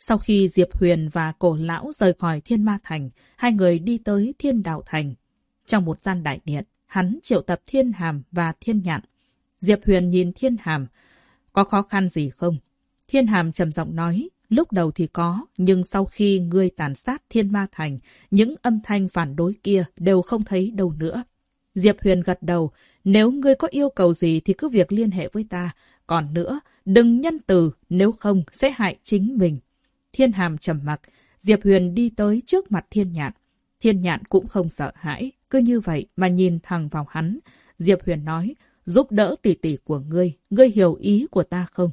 Sau khi Diệp Huyền và cổ lão rời khỏi Thiên Ma Thành, hai người đi tới Thiên Đạo Thành. Trong một gian đại điện, hắn triệu tập Thiên Hàm và Thiên Nhạn. Diệp Huyền nhìn Thiên Hàm, có khó khăn gì không? Thiên Hàm trầm giọng nói, lúc đầu thì có, nhưng sau khi ngươi tàn sát Thiên Ma Thành, những âm thanh phản đối kia đều không thấy đâu nữa. Diệp Huyền gật đầu, nếu ngươi có yêu cầu gì thì cứ việc liên hệ với ta. Còn nữa, đừng nhân từ, nếu không sẽ hại chính mình. Thiên Hàm trầm mặc, Diệp Huyền đi tới trước mặt Thiên Nhạn. Thiên Nhạn cũng không sợ hãi, cứ như vậy mà nhìn thẳng vào hắn. Diệp Huyền nói, giúp đỡ tỷ tỷ của ngươi, ngươi hiểu ý của ta không?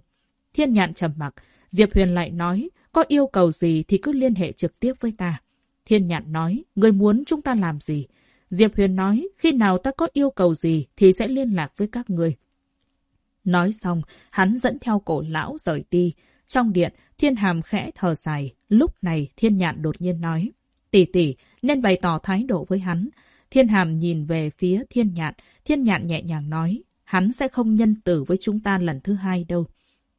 Thiên Nhạn trầm mặc, Diệp Huyền lại nói, có yêu cầu gì thì cứ liên hệ trực tiếp với ta. Thiên Nhạn nói, ngươi muốn chúng ta làm gì? Diệp Huyền nói, khi nào ta có yêu cầu gì thì sẽ liên lạc với các người. Nói xong, hắn dẫn theo cổ lão rời đi. Trong điện, Thiên Hàm khẽ thở dài. Lúc này, Thiên Nhạn đột nhiên nói, tỷ tỷ nên bày tỏ thái độ với hắn. Thiên Hàm nhìn về phía Thiên Nhạn. Thiên Nhạn nhẹ nhàng nói, hắn sẽ không nhân tử với chúng ta lần thứ hai đâu.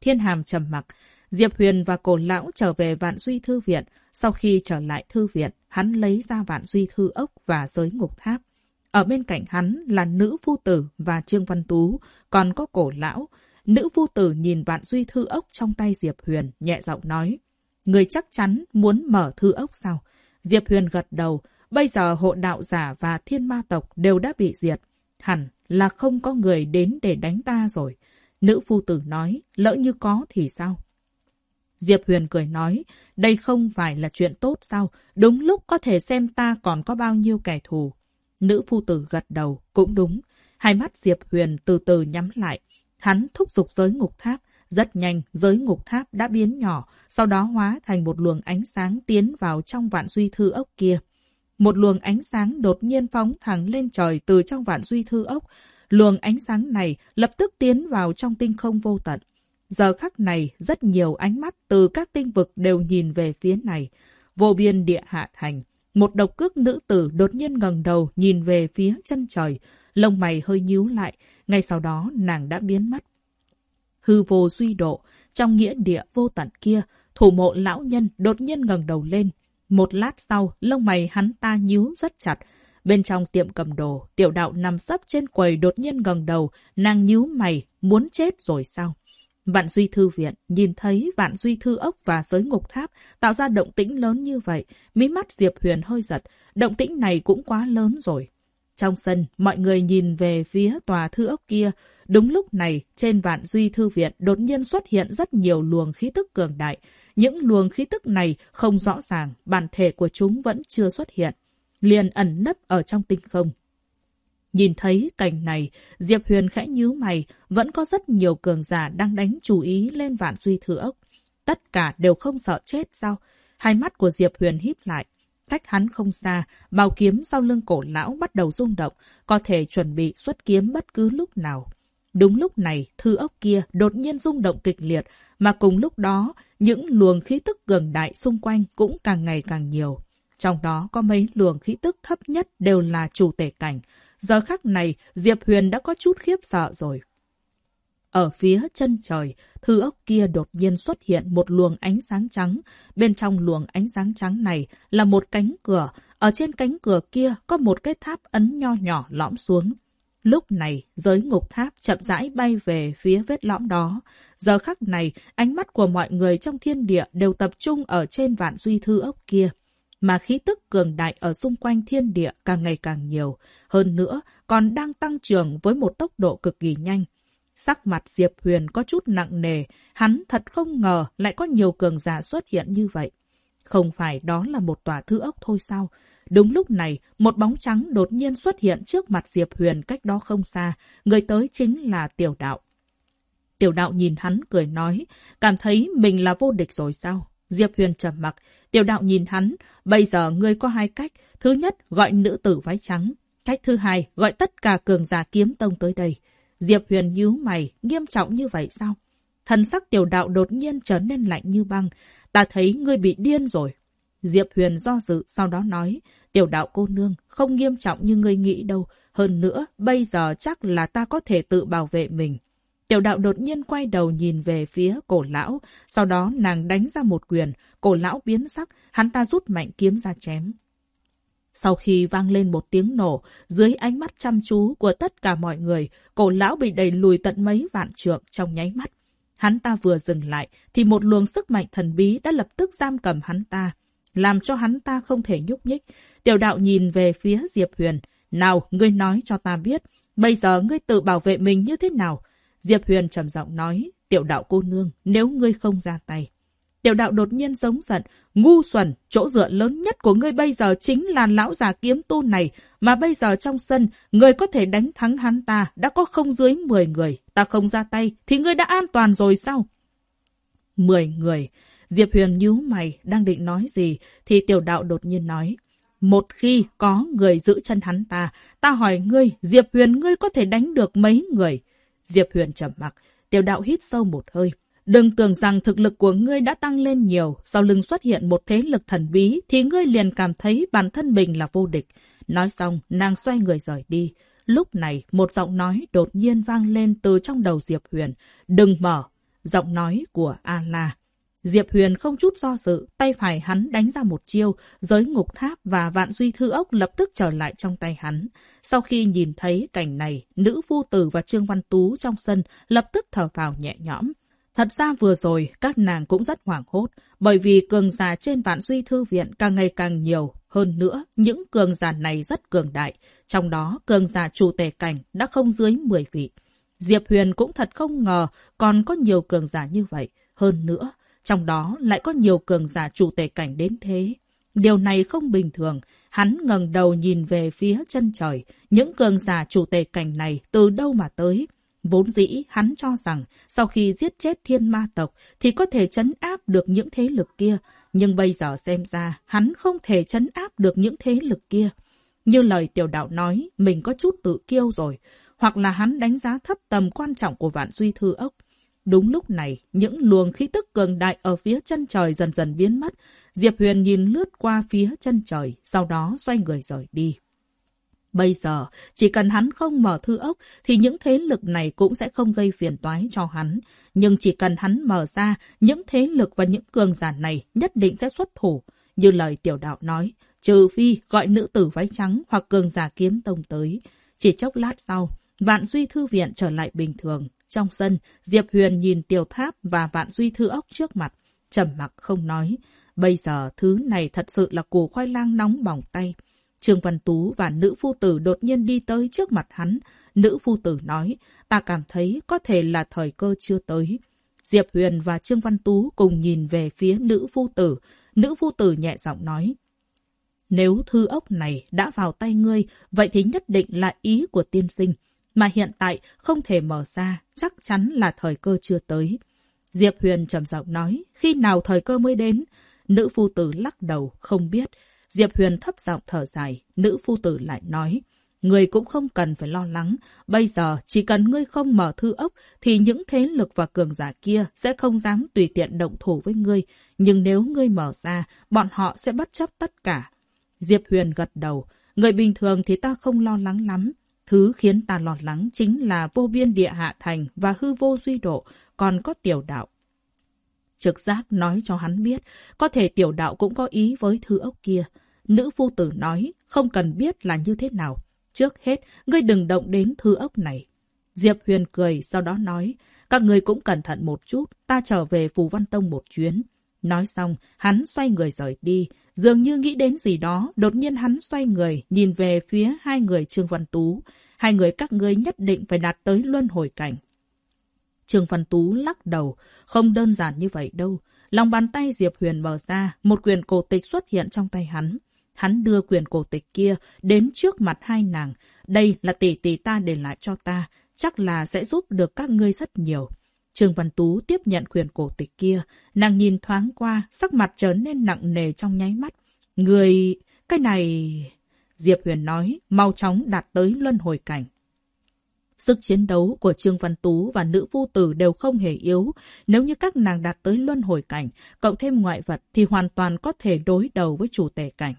Thiên Hàm trầm mặc. Diệp Huyền và cổ lão trở về Vạn Duy Thư Viện. Sau khi trở lại Thư Viện, hắn lấy ra Vạn Duy Thư Ốc và giới ngục tháp. Ở bên cạnh hắn là nữ phu tử và Trương Văn Tú, còn có cổ lão. Nữ vu tử nhìn Vạn Duy Thư Ốc trong tay Diệp Huyền, nhẹ giọng nói. Người chắc chắn muốn mở thư ốc sao? Diệp Huyền gật đầu. Bây giờ hộ đạo giả và thiên ma tộc đều đã bị diệt. Hẳn là không có người đến để đánh ta rồi. Nữ phu tử nói, lỡ như có thì sao? Diệp Huyền cười nói, đây không phải là chuyện tốt sao? Đúng lúc có thể xem ta còn có bao nhiêu kẻ thù. Nữ phu tử gật đầu, cũng đúng. Hai mắt Diệp Huyền từ từ nhắm lại. Hắn thúc giục giới ngục tháp. Rất nhanh, giới ngục tháp đã biến nhỏ, sau đó hóa thành một luồng ánh sáng tiến vào trong vạn duy thư ốc kia. Một luồng ánh sáng đột nhiên phóng thẳng lên trời từ trong vạn duy thư ốc. Luồng ánh sáng này lập tức tiến vào trong tinh không vô tận. Giờ khắc này, rất nhiều ánh mắt từ các tinh vực đều nhìn về phía này. Vô biên địa hạ thành, một độc cước nữ tử đột nhiên ngẩng đầu nhìn về phía chân trời, lông mày hơi nhíu lại, ngay sau đó nàng đã biến mất. Hư vô duy độ, trong nghĩa địa vô tận kia, thủ mộ lão nhân đột nhiên ngẩng đầu lên. Một lát sau, lông mày hắn ta nhíu rất chặt. Bên trong tiệm cầm đồ, tiểu đạo nằm sấp trên quầy đột nhiên ngẩng đầu, nàng nhíu mày, muốn chết rồi sao? Vạn Duy Thư Viện nhìn thấy Vạn Duy Thư Ốc và giới ngục tháp tạo ra động tĩnh lớn như vậy. Mí mắt Diệp Huyền hơi giật. Động tĩnh này cũng quá lớn rồi. Trong sân, mọi người nhìn về phía tòa thư ốc kia. Đúng lúc này, trên Vạn Duy Thư Viện đột nhiên xuất hiện rất nhiều luồng khí tức cường đại. Những luồng khí tức này không rõ ràng, bản thể của chúng vẫn chưa xuất hiện. Liền ẩn nấp ở trong tinh không. Nhìn thấy cảnh này, Diệp Huyền khẽ nhíu mày, vẫn có rất nhiều cường giả đang đánh chú ý lên vạn duy thư ốc. Tất cả đều không sợ chết sao? Hai mắt của Diệp Huyền híp lại. Cách hắn không xa, bào kiếm sau lưng cổ lão bắt đầu rung động, có thể chuẩn bị xuất kiếm bất cứ lúc nào. Đúng lúc này, thư ốc kia đột nhiên rung động kịch liệt, mà cùng lúc đó, những luồng khí tức cường đại xung quanh cũng càng ngày càng nhiều. Trong đó có mấy luồng khí tức thấp nhất đều là chủ tể cảnh, Giờ khắc này, Diệp Huyền đã có chút khiếp sợ rồi. Ở phía chân trời, thư ốc kia đột nhiên xuất hiện một luồng ánh sáng trắng. Bên trong luồng ánh sáng trắng này là một cánh cửa. Ở trên cánh cửa kia có một cái tháp ấn nho nhỏ lõm xuống. Lúc này, giới ngục tháp chậm rãi bay về phía vết lõm đó. Giờ khắc này, ánh mắt của mọi người trong thiên địa đều tập trung ở trên vạn duy thư ốc kia mà khí tức cường đại ở xung quanh thiên địa càng ngày càng nhiều, hơn nữa còn đang tăng trưởng với một tốc độ cực kỳ nhanh. Sắc mặt Diệp Huyền có chút nặng nề, hắn thật không ngờ lại có nhiều cường giả xuất hiện như vậy. Không phải đó là một tòa thư ốc thôi sao? Đúng lúc này, một bóng trắng đột nhiên xuất hiện trước mặt Diệp Huyền cách đó không xa, người tới chính là Tiểu Đạo. Tiểu Đạo nhìn hắn cười nói, cảm thấy mình là vô địch rồi sao? Diệp Huyền trầm mặc, tiểu đạo nhìn hắn, bây giờ ngươi có hai cách. Thứ nhất, gọi nữ tử váy trắng. Cách thứ hai, gọi tất cả cường giả kiếm tông tới đây. Diệp Huyền nhíu mày, nghiêm trọng như vậy sao? Thần sắc tiểu đạo đột nhiên trở nên lạnh như băng. Ta thấy ngươi bị điên rồi. Diệp Huyền do dự, sau đó nói, tiểu đạo cô nương, không nghiêm trọng như ngươi nghĩ đâu. Hơn nữa, bây giờ chắc là ta có thể tự bảo vệ mình. Tiểu đạo đột nhiên quay đầu nhìn về phía cổ lão, sau đó nàng đánh ra một quyền, cổ lão biến sắc, hắn ta rút mạnh kiếm ra chém. Sau khi vang lên một tiếng nổ, dưới ánh mắt chăm chú của tất cả mọi người, cổ lão bị đẩy lùi tận mấy vạn trượng trong nháy mắt. Hắn ta vừa dừng lại, thì một luồng sức mạnh thần bí đã lập tức giam cầm hắn ta, làm cho hắn ta không thể nhúc nhích. Tiểu đạo nhìn về phía Diệp Huyền. Nào, ngươi nói cho ta biết, bây giờ ngươi tự bảo vệ mình như thế nào? Diệp Huyền trầm giọng nói, tiểu đạo cô nương, nếu ngươi không ra tay. Tiểu đạo đột nhiên giống giận, ngu xuẩn, chỗ dựa lớn nhất của ngươi bây giờ chính là lão già kiếm tu này, mà bây giờ trong sân, ngươi có thể đánh thắng hắn ta, đã có không dưới 10 người, ta không ra tay, thì ngươi đã an toàn rồi sao? 10 người, Diệp Huyền nhíu mày, đang định nói gì, thì tiểu đạo đột nhiên nói. Một khi có người giữ chân hắn ta, ta hỏi ngươi, Diệp Huyền ngươi có thể đánh được mấy người? Diệp Huyền trầm mặc, tiểu đạo hít sâu một hơi. Đừng tưởng rằng thực lực của ngươi đã tăng lên nhiều, sau lưng xuất hiện một thế lực thần bí, thì ngươi liền cảm thấy bản thân mình là vô địch. Nói xong, nàng xoay người rời đi. Lúc này, một giọng nói đột nhiên vang lên từ trong đầu Diệp Huyền. Đừng mở! Giọng nói của A-La. Diệp Huyền không chút do dự, tay phải hắn đánh ra một chiêu, giới ngục tháp và vạn duy thư ốc lập tức trở lại trong tay hắn. Sau khi nhìn thấy cảnh này, nữ phu tử và Trương Văn Tú trong sân lập tức thở vào nhẹ nhõm. Thật ra vừa rồi, các nàng cũng rất hoảng hốt, bởi vì cường giả trên vạn duy thư viện càng ngày càng nhiều. Hơn nữa, những cường giả này rất cường đại, trong đó cường giả chủ tề cảnh đã không dưới 10 vị. Diệp Huyền cũng thật không ngờ còn có nhiều cường giả như vậy. Hơn nữa, trong đó lại có nhiều cường giả chủ tề cảnh đến thế. Điều này không bình thường. Hắn ngẩng đầu nhìn về phía chân trời. Những cường giả chủ tề cảnh này từ đâu mà tới? Vốn dĩ hắn cho rằng sau khi giết chết thiên ma tộc thì có thể chấn áp được những thế lực kia. Nhưng bây giờ xem ra hắn không thể chấn áp được những thế lực kia. Như lời tiểu đạo nói, mình có chút tự kiêu rồi. Hoặc là hắn đánh giá thấp tầm quan trọng của vạn duy thư ốc. Đúng lúc này, những luồng khí tức cường đại ở phía chân trời dần dần biến mất. Diệp Huyền nhìn lướt qua phía chân trời, sau đó xoay người rời đi. Bây giờ, chỉ cần hắn không mở thư ốc, thì những thế lực này cũng sẽ không gây phiền toái cho hắn. Nhưng chỉ cần hắn mở ra, những thế lực và những cường giả này nhất định sẽ xuất thủ. Như lời tiểu đạo nói, trừ phi gọi nữ tử váy trắng hoặc cường giả kiếm tông tới. Chỉ chốc lát sau, vạn duy thư viện trở lại bình thường. Trong sân, Diệp Huyền nhìn tiểu tháp và vạn duy thư ốc trước mặt, trầm mặc không nói. Bây giờ thứ này thật sự là củ khoai lang nóng bỏng tay. Trương Văn Tú và nữ phu tử đột nhiên đi tới trước mặt hắn. Nữ phu tử nói, ta cảm thấy có thể là thời cơ chưa tới. Diệp Huyền và Trương Văn Tú cùng nhìn về phía nữ phu tử. Nữ phu tử nhẹ giọng nói, nếu thư ốc này đã vào tay ngươi, vậy thì nhất định là ý của tiên sinh. Mà hiện tại không thể mở ra, chắc chắn là thời cơ chưa tới. Diệp Huyền trầm giọng nói, khi nào thời cơ mới đến? Nữ phu tử lắc đầu, không biết. Diệp Huyền thấp giọng thở dài, nữ phu tử lại nói, Người cũng không cần phải lo lắng. Bây giờ, chỉ cần ngươi không mở thư ốc, thì những thế lực và cường giả kia sẽ không dám tùy tiện động thủ với ngươi. Nhưng nếu ngươi mở ra, bọn họ sẽ bất chấp tất cả. Diệp Huyền gật đầu. Người bình thường thì ta không lo lắng lắm. Thứ khiến ta lo lắng chính là vô biên địa hạ thành và hư vô duy độ, còn có tiểu đạo. Trực giác nói cho hắn biết, có thể tiểu đạo cũng có ý với thư ốc kia. Nữ phu tử nói, không cần biết là như thế nào. Trước hết, ngươi đừng động đến thư ốc này. Diệp Huyền cười, sau đó nói, các ngươi cũng cẩn thận một chút, ta trở về Phù Văn Tông một chuyến. Nói xong, hắn xoay người rời đi. Dường như nghĩ đến gì đó, đột nhiên hắn xoay người, nhìn về phía hai người Trương Văn Tú. Hai người các ngươi nhất định phải đạt tới luân hồi cảnh. Trương Văn Tú lắc đầu, không đơn giản như vậy đâu. Lòng bàn tay Diệp Huyền mở ra, một quyền cổ tịch xuất hiện trong tay hắn. Hắn đưa quyền cổ tịch kia đến trước mặt hai nàng. Đây là tỷ tỷ ta để lại cho ta, chắc là sẽ giúp được các ngươi rất nhiều. Trương Văn Tú tiếp nhận quyền cổ tịch kia. Nàng nhìn thoáng qua, sắc mặt trở nên nặng nề trong nháy mắt. Người... cái này... Diệp Huyền nói, mau chóng đạt tới luân hồi cảnh. Sức chiến đấu của Trương Văn Tú và nữ phu tử đều không hề yếu. Nếu như các nàng đạt tới luân hồi cảnh, cộng thêm ngoại vật thì hoàn toàn có thể đối đầu với chủ tể cảnh.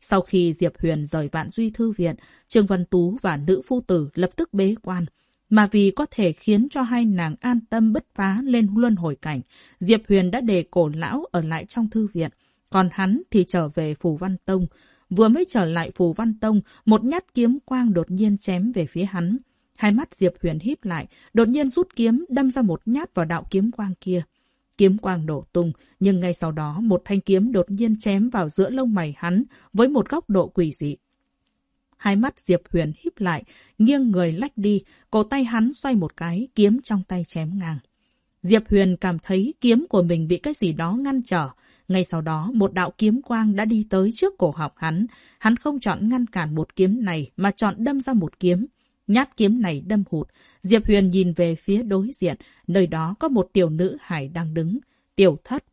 Sau khi Diệp Huyền rời Vạn Duy Thư Viện, Trương Văn Tú và nữ phu tử lập tức bế quan. Mà vì có thể khiến cho hai nàng an tâm bứt phá lên luân hồi cảnh, Diệp Huyền đã để cổ lão ở lại trong thư viện. Còn hắn thì trở về Phù Văn Tông. Vừa mới trở lại Phù Văn Tông, một nhát kiếm quang đột nhiên chém về phía hắn. Hai mắt Diệp Huyền híp lại, đột nhiên rút kiếm đâm ra một nhát vào đạo kiếm quang kia. Kiếm quang đổ tung, nhưng ngay sau đó một thanh kiếm đột nhiên chém vào giữa lông mày hắn với một góc độ quỷ dị. Hai mắt Diệp Huyền híp lại, nghiêng người lách đi, cổ tay hắn xoay một cái, kiếm trong tay chém ngang. Diệp Huyền cảm thấy kiếm của mình bị cái gì đó ngăn trở. Ngay sau đó, một đạo kiếm quang đã đi tới trước cổ họng hắn. Hắn không chọn ngăn cản một kiếm này, mà chọn đâm ra một kiếm. Nhát kiếm này đâm hụt. Diệp Huyền nhìn về phía đối diện, nơi đó có một tiểu nữ hải đang đứng. Tiểu thất.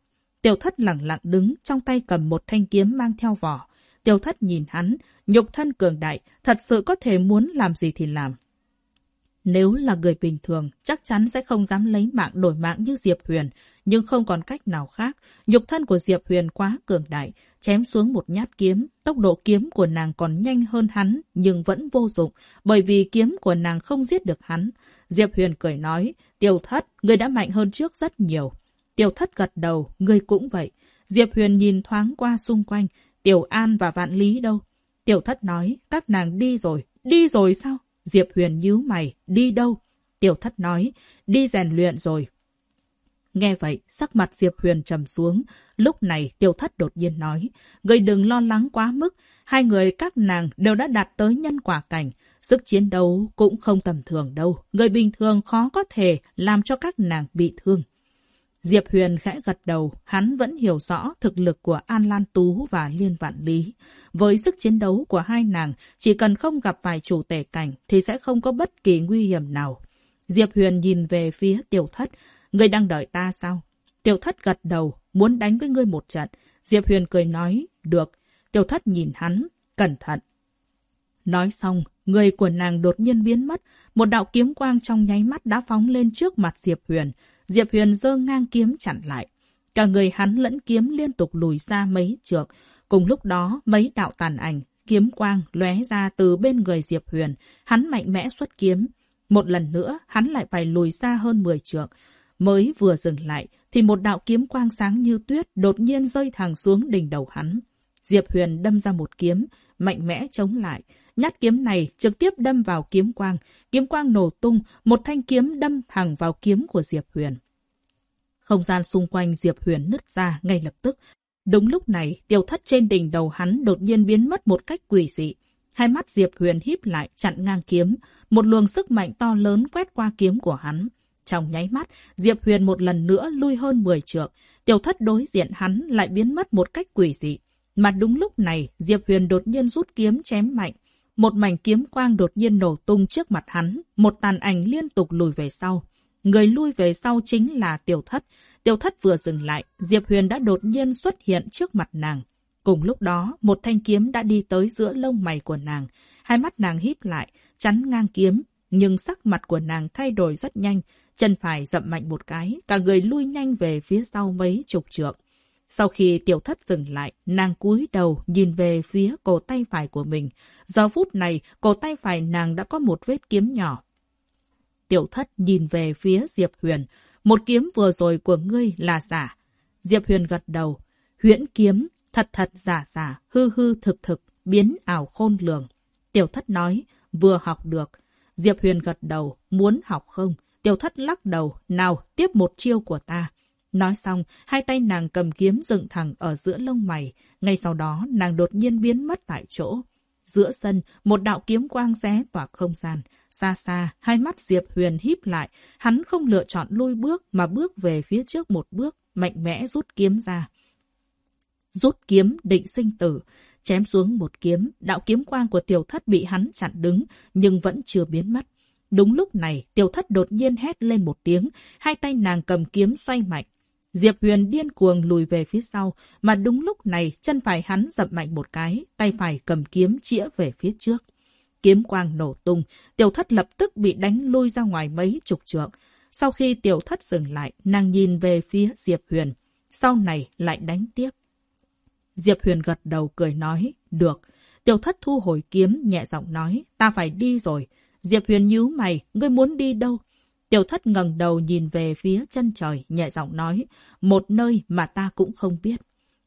Tiểu thất lặng lặng đứng, trong tay cầm một thanh kiếm mang theo vỏ. Tiểu thất nhìn hắn, nhục thân cường đại, thật sự có thể muốn làm gì thì làm. Nếu là người bình thường, chắc chắn sẽ không dám lấy mạng đổi mạng như Diệp Huyền, nhưng không còn cách nào khác. Nhục thân của Diệp Huyền quá cường đại, chém xuống một nhát kiếm. Tốc độ kiếm của nàng còn nhanh hơn hắn, nhưng vẫn vô dụng, bởi vì kiếm của nàng không giết được hắn. Diệp Huyền cười nói, Tiêu thất, ngươi đã mạnh hơn trước rất nhiều. Tiêu thất gật đầu, ngươi cũng vậy. Diệp Huyền nhìn thoáng qua xung quanh, Tiểu An và Vạn Lý đâu? Tiểu thất nói, các nàng đi rồi. Đi rồi sao? Diệp Huyền nhíu mày, đi đâu? Tiểu thất nói, đi rèn luyện rồi. Nghe vậy, sắc mặt Diệp Huyền trầm xuống. Lúc này, tiêu thất đột nhiên nói, người đừng lo lắng quá mức. Hai người các nàng đều đã đạt tới nhân quả cảnh. Sức chiến đấu cũng không tầm thường đâu. Người bình thường khó có thể làm cho các nàng bị thương. Diệp Huyền khẽ gật đầu, hắn vẫn hiểu rõ thực lực của An Lan Tú và Liên Vạn Lý. Với sức chiến đấu của hai nàng, chỉ cần không gặp vài chủ tể cảnh thì sẽ không có bất kỳ nguy hiểm nào. Diệp Huyền nhìn về phía tiểu thất, Ngươi đang đợi ta sao? Tiểu thất gật đầu, muốn đánh với ngươi một trận. Diệp Huyền cười nói, được. Tiểu thất nhìn hắn, cẩn thận. Nói xong, người của nàng đột nhiên biến mất. Một đạo kiếm quang trong nháy mắt đã phóng lên trước mặt Diệp Huyền. Diệp Huyền giơ ngang kiếm chặn lại. Cả người hắn lẫn kiếm liên tục lùi ra mấy trượng. Cùng lúc đó, mấy đạo tàn ảnh, kiếm quang lóe ra từ bên người Diệp Huyền. Hắn mạnh mẽ xuất kiếm. Một lần nữa, hắn lại phải lùi xa hơn 10 trượng. Mới vừa dừng lại, thì một đạo kiếm quang sáng như tuyết đột nhiên rơi thẳng xuống đỉnh đầu hắn. Diệp Huyền đâm ra một kiếm, mạnh mẽ chống lại. Nhát kiếm này trực tiếp đâm vào kiếm quang. Kiếm quang nổ tung, một thanh kiếm đâm thẳng vào kiếm của Diệp Huyền. Không gian xung quanh Diệp Huyền nứt ra ngay lập tức. Đúng lúc này, tiêu thất trên đỉnh đầu hắn đột nhiên biến mất một cách quỷ dị. Hai mắt Diệp Huyền híp lại chặn ngang kiếm. Một luồng sức mạnh to lớn quét qua kiếm của hắn. Trong nháy mắt, Diệp Huyền một lần nữa lui hơn 10 trượng. Tiểu thất đối diện hắn lại biến mất một cách quỷ dị. Mà đúng lúc này, Diệp Huyền đột nhiên rút kiếm chém mạnh. Một mảnh kiếm quang đột nhiên nổ tung trước mặt hắn, một tàn ảnh liên tục lùi về sau. Người lui về sau chính là tiểu thất. Tiểu thất vừa dừng lại, Diệp Huyền đã đột nhiên xuất hiện trước mặt nàng. Cùng lúc đó, một thanh kiếm đã đi tới giữa lông mày của nàng. Hai mắt nàng híp lại, chắn ngang kiếm, nhưng sắc mặt của nàng thay đổi rất nhanh, chân phải dậm mạnh một cái, cả người lui nhanh về phía sau mấy chục trượng. Sau khi tiểu thất dừng lại, nàng cúi đầu nhìn về phía cổ tay phải của mình. Giờ phút này, cổ tay phải nàng đã có một vết kiếm nhỏ. Tiểu thất nhìn về phía Diệp Huyền. Một kiếm vừa rồi của ngươi là giả. Diệp Huyền gật đầu. Huyễn kiếm, thật thật giả giả, hư hư thực thực, biến ảo khôn lường. Tiểu thất nói, vừa học được. Diệp Huyền gật đầu, muốn học không? Tiểu thất lắc đầu, nào, tiếp một chiêu của ta. Nói xong, hai tay nàng cầm kiếm dựng thẳng ở giữa lông mày. Ngay sau đó, nàng đột nhiên biến mất tại chỗ. Giữa sân, một đạo kiếm quang xé tỏa không gian. Xa xa, hai mắt Diệp Huyền híp lại. Hắn không lựa chọn lui bước mà bước về phía trước một bước, mạnh mẽ rút kiếm ra. Rút kiếm định sinh tử. Chém xuống một kiếm, đạo kiếm quang của tiểu thất bị hắn chặn đứng, nhưng vẫn chưa biến mất. Đúng lúc này, tiểu thất đột nhiên hét lên một tiếng, hai tay nàng cầm kiếm xoay mạnh. Diệp Huyền điên cuồng lùi về phía sau, mà đúng lúc này chân phải hắn dập mạnh một cái, tay phải cầm kiếm chĩa về phía trước. Kiếm quang nổ tung, tiểu thất lập tức bị đánh lui ra ngoài mấy chục trượng. Sau khi tiểu thất dừng lại, nàng nhìn về phía Diệp Huyền. Sau này lại đánh tiếp. Diệp Huyền gật đầu cười nói, được. Tiểu thất thu hồi kiếm, nhẹ giọng nói, ta phải đi rồi. Diệp Huyền nhíu mày, ngươi muốn đi đâu? Tiểu thất ngẩng đầu nhìn về phía chân trời, nhẹ giọng nói, một nơi mà ta cũng không biết.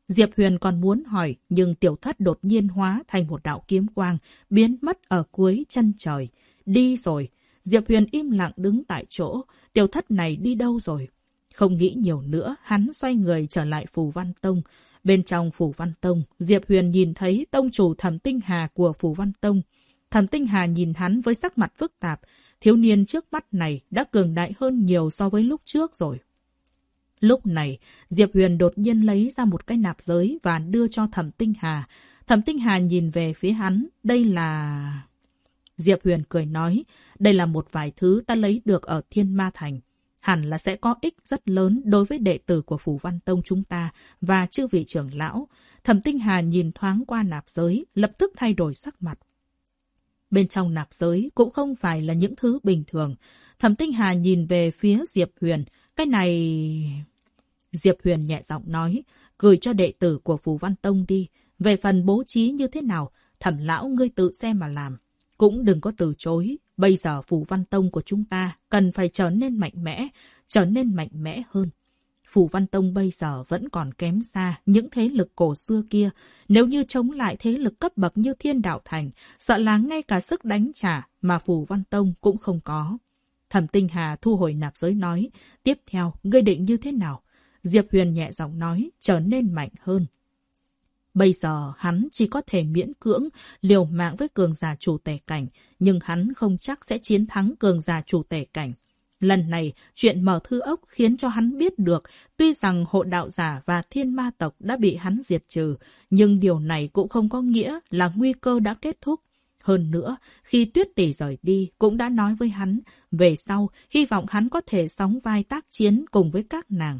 Diệp Huyền còn muốn hỏi, nhưng tiểu thất đột nhiên hóa thành một đạo kiếm quang, biến mất ở cuối chân trời. Đi rồi. Diệp Huyền im lặng đứng tại chỗ. Tiểu thất này đi đâu rồi? Không nghĩ nhiều nữa, hắn xoay người trở lại Phù Văn Tông. Bên trong Phù Văn Tông, Diệp Huyền nhìn thấy tông chủ thẩm tinh hà của Phù Văn Tông. Thẩm tinh hà nhìn hắn với sắc mặt phức tạp. Thiếu niên trước mắt này đã cường đại hơn nhiều so với lúc trước rồi. Lúc này, Diệp Huyền đột nhiên lấy ra một cái nạp giới và đưa cho Thẩm Tinh Hà. Thẩm Tinh Hà nhìn về phía hắn, đây là... Diệp Huyền cười nói, đây là một vài thứ ta lấy được ở Thiên Ma Thành. Hẳn là sẽ có ích rất lớn đối với đệ tử của Phủ Văn Tông chúng ta và chư vị trưởng lão. Thẩm Tinh Hà nhìn thoáng qua nạp giới, lập tức thay đổi sắc mặt. Bên trong nạp giới cũng không phải là những thứ bình thường. Thẩm Tinh Hà nhìn về phía Diệp Huyền, cái này... Diệp Huyền nhẹ giọng nói, gửi cho đệ tử của Phù Văn Tông đi. Về phần bố trí như thế nào, thẩm lão ngươi tự xem mà làm. Cũng đừng có từ chối. Bây giờ Phù Văn Tông của chúng ta cần phải trở nên mạnh mẽ, trở nên mạnh mẽ hơn. Phù Văn Tông bây giờ vẫn còn kém xa những thế lực cổ xưa kia. Nếu như chống lại thế lực cấp bậc như Thiên Đạo Thành, sợ là ngay cả sức đánh trả mà Phù Văn Tông cũng không có. Thẩm Tinh Hà thu hồi nạp giới nói, tiếp theo, ngươi định như thế nào? Diệp Huyền nhẹ giọng nói, trở nên mạnh hơn. Bây giờ hắn chỉ có thể miễn cưỡng liều mạng với cường giả chủ tể cảnh, nhưng hắn không chắc sẽ chiến thắng cường giả chủ tể cảnh. Lần này, chuyện mở thư ốc khiến cho hắn biết được, tuy rằng hộ đạo giả và thiên ma tộc đã bị hắn diệt trừ, nhưng điều này cũng không có nghĩa là nguy cơ đã kết thúc. Hơn nữa, khi tuyết tỷ rời đi, cũng đã nói với hắn, về sau, hy vọng hắn có thể sóng vai tác chiến cùng với các nàng.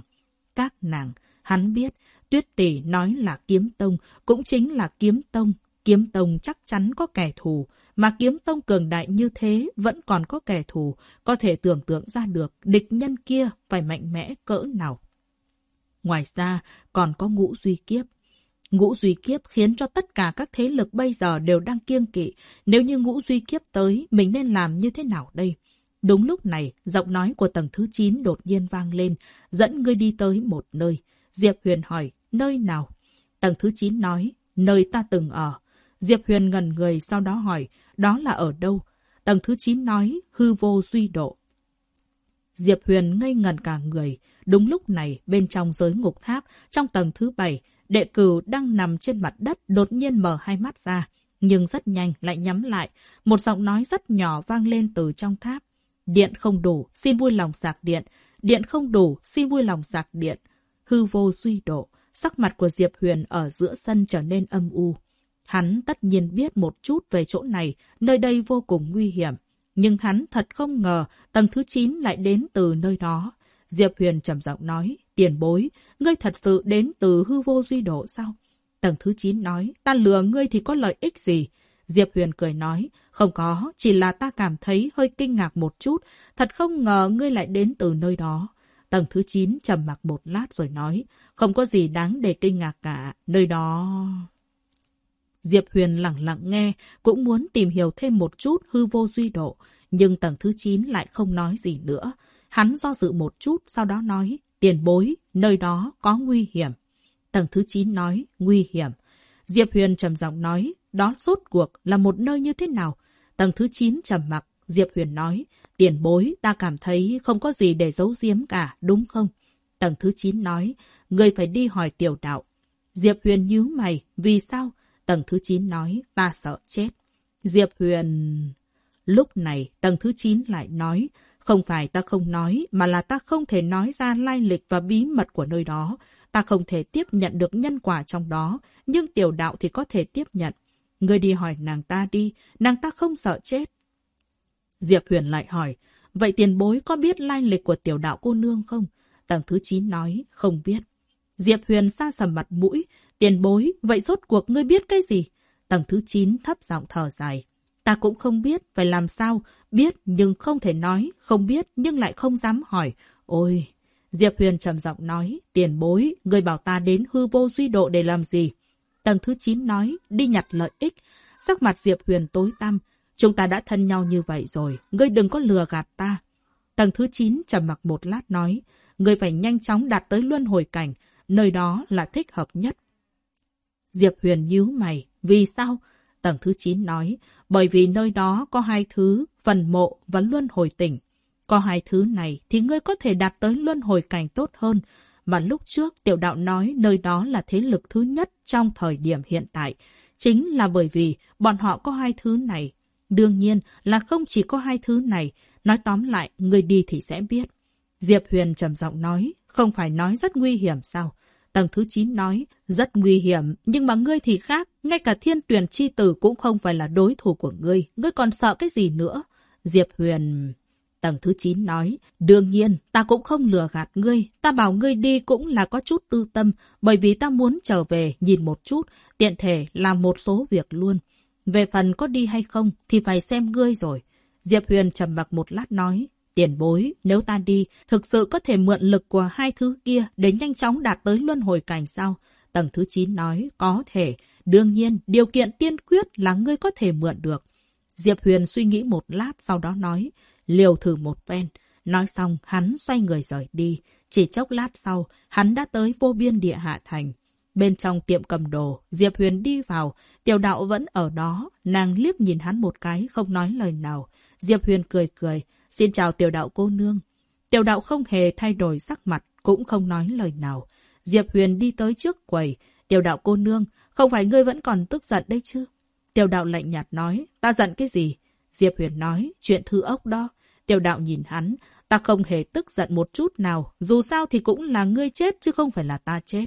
Các nàng, hắn biết, tuyết tỷ nói là kiếm tông, cũng chính là kiếm tông. Kiếm tông chắc chắn có kẻ thù, mà kiếm tông cường đại như thế vẫn còn có kẻ thù, có thể tưởng tượng ra được địch nhân kia phải mạnh mẽ cỡ nào. Ngoài ra, còn có ngũ duy kiếp. Ngũ duy kiếp khiến cho tất cả các thế lực bây giờ đều đang kiêng kỵ. Nếu như ngũ duy kiếp tới, mình nên làm như thế nào đây? Đúng lúc này, giọng nói của tầng thứ 9 đột nhiên vang lên, dẫn ngươi đi tới một nơi. Diệp Huyền hỏi, nơi nào? Tầng thứ 9 nói, nơi ta từng ở. Diệp Huyền ngần người sau đó hỏi, đó là ở đâu? Tầng thứ 9 nói, hư vô duy độ. Diệp Huyền ngây ngần cả người. Đúng lúc này, bên trong giới ngục tháp, trong tầng thứ 7, đệ cửu đang nằm trên mặt đất đột nhiên mở hai mắt ra. Nhưng rất nhanh lại nhắm lại. Một giọng nói rất nhỏ vang lên từ trong tháp. Điện không đủ, xin vui lòng sạc điện. Điện không đủ, xin vui lòng sạc điện. Hư vô duy độ. Sắc mặt của Diệp Huyền ở giữa sân trở nên âm u. Hắn tất nhiên biết một chút về chỗ này, nơi đây vô cùng nguy hiểm. Nhưng hắn thật không ngờ tầng thứ 9 lại đến từ nơi đó. Diệp Huyền trầm giọng nói, tiền bối, ngươi thật sự đến từ hư vô duy độ sao? Tầng thứ 9 nói, ta lừa ngươi thì có lợi ích gì? Diệp Huyền cười nói, không có, chỉ là ta cảm thấy hơi kinh ngạc một chút, thật không ngờ ngươi lại đến từ nơi đó. Tầng thứ 9 trầm mặc một lát rồi nói, không có gì đáng để kinh ngạc cả, nơi đó... Diệp Huyền lặng lặng nghe, cũng muốn tìm hiểu thêm một chút hư vô duy độ, nhưng tầng thứ 9 lại không nói gì nữa. Hắn do dự một chút, sau đó nói, tiền bối, nơi đó có nguy hiểm. Tầng thứ 9 nói, nguy hiểm. Diệp Huyền trầm giọng nói, đó rốt cuộc là một nơi như thế nào? Tầng thứ 9 trầm mặc, Diệp Huyền nói, tiền bối, ta cảm thấy không có gì để giấu giếm cả, đúng không? Tầng thứ 9 nói, người phải đi hỏi tiểu đạo. Diệp Huyền nhíu mày, vì sao? Tầng thứ 9 nói, ta sợ chết. Diệp Huyền... Lúc này, tầng thứ 9 lại nói, không phải ta không nói, mà là ta không thể nói ra lai lịch và bí mật của nơi đó. Ta không thể tiếp nhận được nhân quả trong đó, nhưng tiểu đạo thì có thể tiếp nhận. Ngươi đi hỏi nàng ta đi, nàng ta không sợ chết. Diệp Huyền lại hỏi, vậy tiền bối có biết lai lịch của tiểu đạo cô nương không? Tầng thứ 9 nói, không biết. Diệp Huyền xa sầm mặt mũi, tiền bối, vậy rốt cuộc ngươi biết cái gì? Tầng thứ 9 thấp giọng thở dài. Ta cũng không biết, phải làm sao, biết nhưng không thể nói, không biết nhưng lại không dám hỏi. Ôi, Diệp Huyền trầm giọng nói, tiền bối, người bảo ta đến hư vô duy độ để làm gì? Tầng thứ 9 nói, đi nhặt lợi ích. Sắc mặt Diệp Huyền tối tăm, chúng ta đã thân nhau như vậy rồi, ngươi đừng có lừa gạt ta. Tầng thứ 9 trầm mặc một lát nói, ngươi phải nhanh chóng đạt tới luân hồi cảnh, nơi đó là thích hợp nhất. Diệp Huyền nhíu mày, vì sao? Tầng thứ 9 nói, bởi vì nơi đó có hai thứ, phần mộ và luân hồi tỉnh. Có hai thứ này thì ngươi có thể đạt tới luân hồi cảnh tốt hơn. Mà lúc trước tiểu đạo nói nơi đó là thế lực thứ nhất trong thời điểm hiện tại. Chính là bởi vì bọn họ có hai thứ này. Đương nhiên là không chỉ có hai thứ này. Nói tóm lại, ngươi đi thì sẽ biết. Diệp Huyền trầm giọng nói, không phải nói rất nguy hiểm sao? Tầng thứ 9 nói, rất nguy hiểm, nhưng mà ngươi thì khác, ngay cả thiên tuyển chi tử cũng không phải là đối thủ của ngươi, ngươi còn sợ cái gì nữa? Diệp Huyền... Tầng thứ 9 nói, đương nhiên, ta cũng không lừa gạt ngươi, ta bảo ngươi đi cũng là có chút tư tâm, bởi vì ta muốn trở về nhìn một chút, tiện thể làm một số việc luôn. Về phần có đi hay không thì phải xem ngươi rồi. Diệp Huyền trầm mặc một lát nói, tiền bối, nếu ta đi, thực sự có thể mượn lực của hai thứ kia để nhanh chóng đạt tới luân hồi cảnh sao? Tầng thứ 9 nói, có thể. Đương nhiên, điều kiện tiên quyết là ngươi có thể mượn được. Diệp Huyền suy nghĩ một lát sau đó nói, liều thử một ven. Nói xong, hắn xoay người rời đi. Chỉ chốc lát sau, hắn đã tới vô biên địa hạ thành. Bên trong tiệm cầm đồ, Diệp Huyền đi vào, tiểu đạo vẫn ở đó, nàng liếc nhìn hắn một cái, không nói lời nào. Diệp Huyền cười cười, xin chào tiểu đạo cô nương. Tiểu đạo không hề thay đổi sắc mặt, cũng không nói lời nào. Diệp Huyền đi tới trước quầy, tiểu đạo cô nương, không phải ngươi vẫn còn tức giận đấy chứ? Tiểu đạo lạnh nhạt nói, ta giận cái gì? Diệp Huyền nói, chuyện thư ốc đó. Tiểu đạo nhìn hắn, ta không hề tức giận một chút nào, dù sao thì cũng là ngươi chết chứ không phải là ta chết.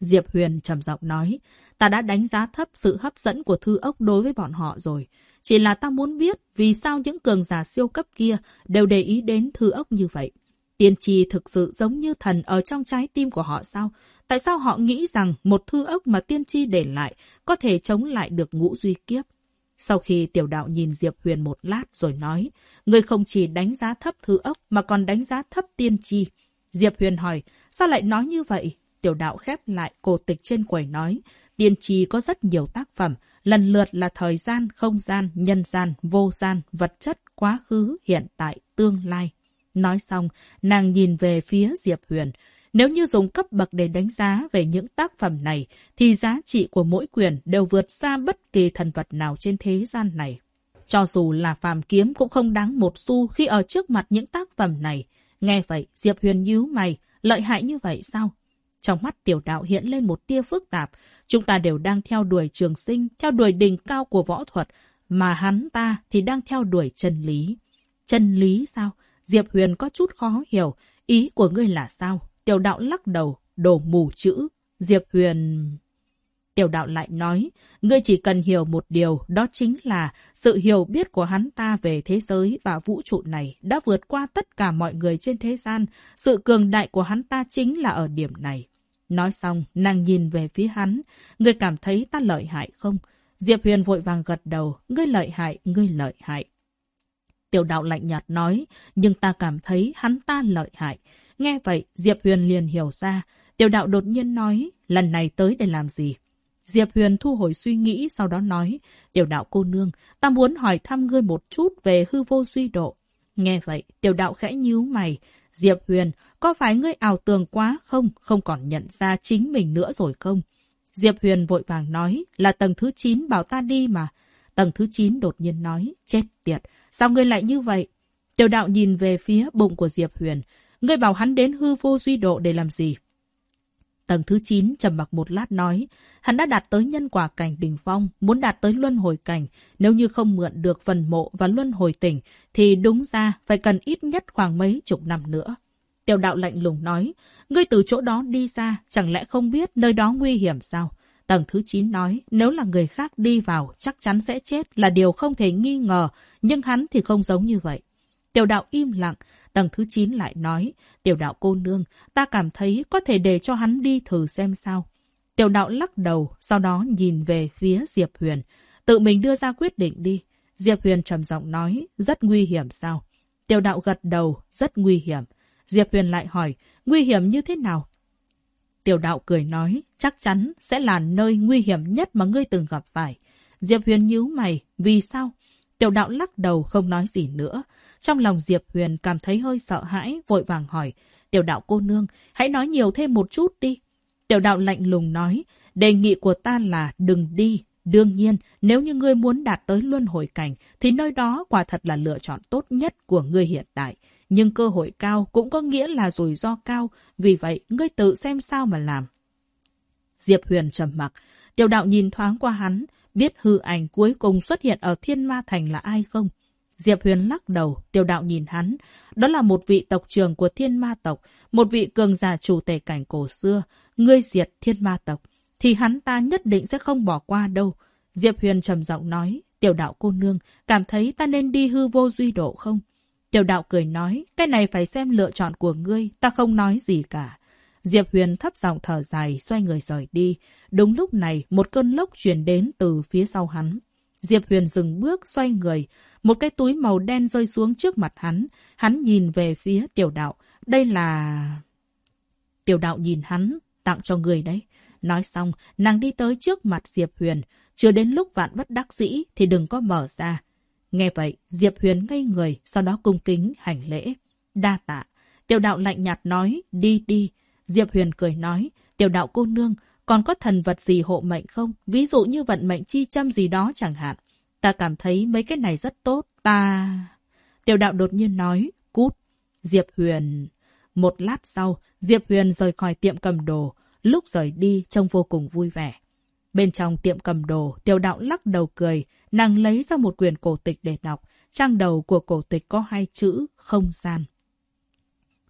Diệp Huyền trầm giọng nói, ta đã đánh giá thấp sự hấp dẫn của thư ốc đối với bọn họ rồi. Chỉ là ta muốn biết vì sao những cường giả siêu cấp kia đều để ý đến thư ốc như vậy. Tiên tri thực sự giống như thần ở trong trái tim của họ sao? Tại sao họ nghĩ rằng một thư ốc mà tiên tri để lại có thể chống lại được ngũ duy kiếp? Sau khi tiểu đạo nhìn Diệp Huyền một lát rồi nói, người không chỉ đánh giá thấp thư ốc mà còn đánh giá thấp tiên tri. Diệp Huyền hỏi, sao lại nói như vậy? Tiểu đạo khép lại cổ tịch trên quầy nói, tiên tri có rất nhiều tác phẩm, lần lượt là thời gian, không gian, nhân gian, vô gian, vật chất, quá khứ, hiện tại, tương lai. Nói xong, nàng nhìn về phía Diệp Huyền. Nếu như dùng cấp bậc để đánh giá về những tác phẩm này, thì giá trị của mỗi quyền đều vượt xa bất kỳ thần vật nào trên thế gian này. Cho dù là phàm kiếm cũng không đáng một xu khi ở trước mặt những tác phẩm này. Nghe vậy, Diệp Huyền nhíu mày, lợi hại như vậy sao? Trong mắt tiểu đạo hiện lên một tia phức tạp. Chúng ta đều đang theo đuổi trường sinh, theo đuổi đỉnh cao của võ thuật, mà hắn ta thì đang theo đuổi chân lý. Chân lý sao? Diệp Huyền có chút khó hiểu. Ý của ngươi là sao? Tiểu đạo lắc đầu, đổ mù chữ. Diệp Huyền... Tiểu đạo lại nói, ngươi chỉ cần hiểu một điều, đó chính là sự hiểu biết của hắn ta về thế giới và vũ trụ này đã vượt qua tất cả mọi người trên thế gian. Sự cường đại của hắn ta chính là ở điểm này. Nói xong, nàng nhìn về phía hắn. Ngươi cảm thấy ta lợi hại không? Diệp Huyền vội vàng gật đầu. Ngươi lợi hại, ngươi lợi hại. Tiểu đạo lạnh nhạt nói, nhưng ta cảm thấy hắn ta lợi hại. Nghe vậy, Diệp Huyền liền hiểu ra. Tiểu đạo đột nhiên nói, lần này tới để làm gì? Diệp Huyền thu hồi suy nghĩ, sau đó nói, tiểu đạo cô nương, ta muốn hỏi thăm ngươi một chút về hư vô duy độ. Nghe vậy, tiểu đạo khẽ nhíu mày. Diệp Huyền, có phải ngươi ảo tường quá không? Không còn nhận ra chính mình nữa rồi không? Diệp Huyền vội vàng nói, là tầng thứ 9 bảo ta đi mà. Tầng thứ 9 đột nhiên nói, chết tiệt, sao ngươi lại như vậy? Tiểu đạo nhìn về phía bụng của Diệp Huyền, ngươi bảo hắn đến hư vô duy độ để làm gì? Tầng thứ 9 trầm mặc một lát nói, hắn đã đạt tới nhân quả cảnh đỉnh phong, muốn đạt tới luân hồi cảnh. Nếu như không mượn được phần mộ và luân hồi tỉnh, thì đúng ra phải cần ít nhất khoảng mấy chục năm nữa. Tiểu đạo lạnh lùng nói, ngươi từ chỗ đó đi ra, chẳng lẽ không biết nơi đó nguy hiểm sao? Tầng thứ 9 nói, nếu là người khác đi vào, chắc chắn sẽ chết là điều không thể nghi ngờ, nhưng hắn thì không giống như vậy. Tiểu đạo im lặng, tầng thứ 9 lại nói, tiểu đạo cô nương, ta cảm thấy có thể để cho hắn đi thử xem sao. Tiểu đạo lắc đầu, sau đó nhìn về phía Diệp Huyền, tự mình đưa ra quyết định đi. Diệp Huyền trầm giọng nói, rất nguy hiểm sao? Tiểu đạo gật đầu, rất nguy hiểm. Diệp Huyền lại hỏi, nguy hiểm như thế nào? Tiểu đạo cười nói, chắc chắn sẽ là nơi nguy hiểm nhất mà ngươi từng gặp phải. Diệp Huyền nhíu mày, vì sao? Tiểu đạo lắc đầu không nói gì nữa. Trong lòng Diệp Huyền cảm thấy hơi sợ hãi, vội vàng hỏi, tiểu đạo cô nương, hãy nói nhiều thêm một chút đi. Tiểu đạo lạnh lùng nói, đề nghị của ta là đừng đi. Đương nhiên, nếu như ngươi muốn đạt tới luân hồi cảnh, thì nơi đó quả thật là lựa chọn tốt nhất của ngươi hiện tại. Nhưng cơ hội cao cũng có nghĩa là rủi ro cao, vì vậy ngươi tự xem sao mà làm. Diệp Huyền trầm mặc, tiểu đạo nhìn thoáng qua hắn, biết hư ảnh cuối cùng xuất hiện ở Thiên Ma Thành là ai không? Diệp Huyền lắc đầu, tiểu đạo nhìn hắn. Đó là một vị tộc trưởng của thiên ma tộc, một vị cường giả chủ tể cảnh cổ xưa, ngươi diệt thiên ma tộc. Thì hắn ta nhất định sẽ không bỏ qua đâu. Diệp Huyền trầm giọng nói, tiểu đạo cô nương, cảm thấy ta nên đi hư vô duy độ không? Tiểu đạo cười nói, cái này phải xem lựa chọn của ngươi, ta không nói gì cả. Diệp Huyền thấp giọng thở dài, xoay người rời đi. Đúng lúc này, một cơn lốc chuyển đến từ phía sau hắn. Diệp Huyền dừng bước, xoay người. Một cái túi màu đen rơi xuống trước mặt hắn. Hắn nhìn về phía tiểu đạo. Đây là... Tiểu đạo nhìn hắn, tặng cho người đấy. Nói xong, nàng đi tới trước mặt Diệp Huyền. Chưa đến lúc vạn bất đắc dĩ thì đừng có mở ra. Nghe vậy, Diệp Huyền ngây người, sau đó cung kính, hành lễ. Đa tạ. Tiểu đạo lạnh nhạt nói, đi đi. Diệp Huyền cười nói, tiểu đạo cô nương, còn có thần vật gì hộ mệnh không? Ví dụ như vận mệnh chi châm gì đó chẳng hạn. Ta cảm thấy mấy cái này rất tốt. Ta... Tiểu đạo đột nhiên nói, cút. Diệp Huyền... Một lát sau, Diệp Huyền rời khỏi tiệm cầm đồ. Lúc rời đi, trông vô cùng vui vẻ. Bên trong tiệm cầm đồ, tiểu đạo lắc đầu cười. Nàng lấy ra một quyển cổ tịch để đọc. Trang đầu của cổ tịch có hai chữ không gian.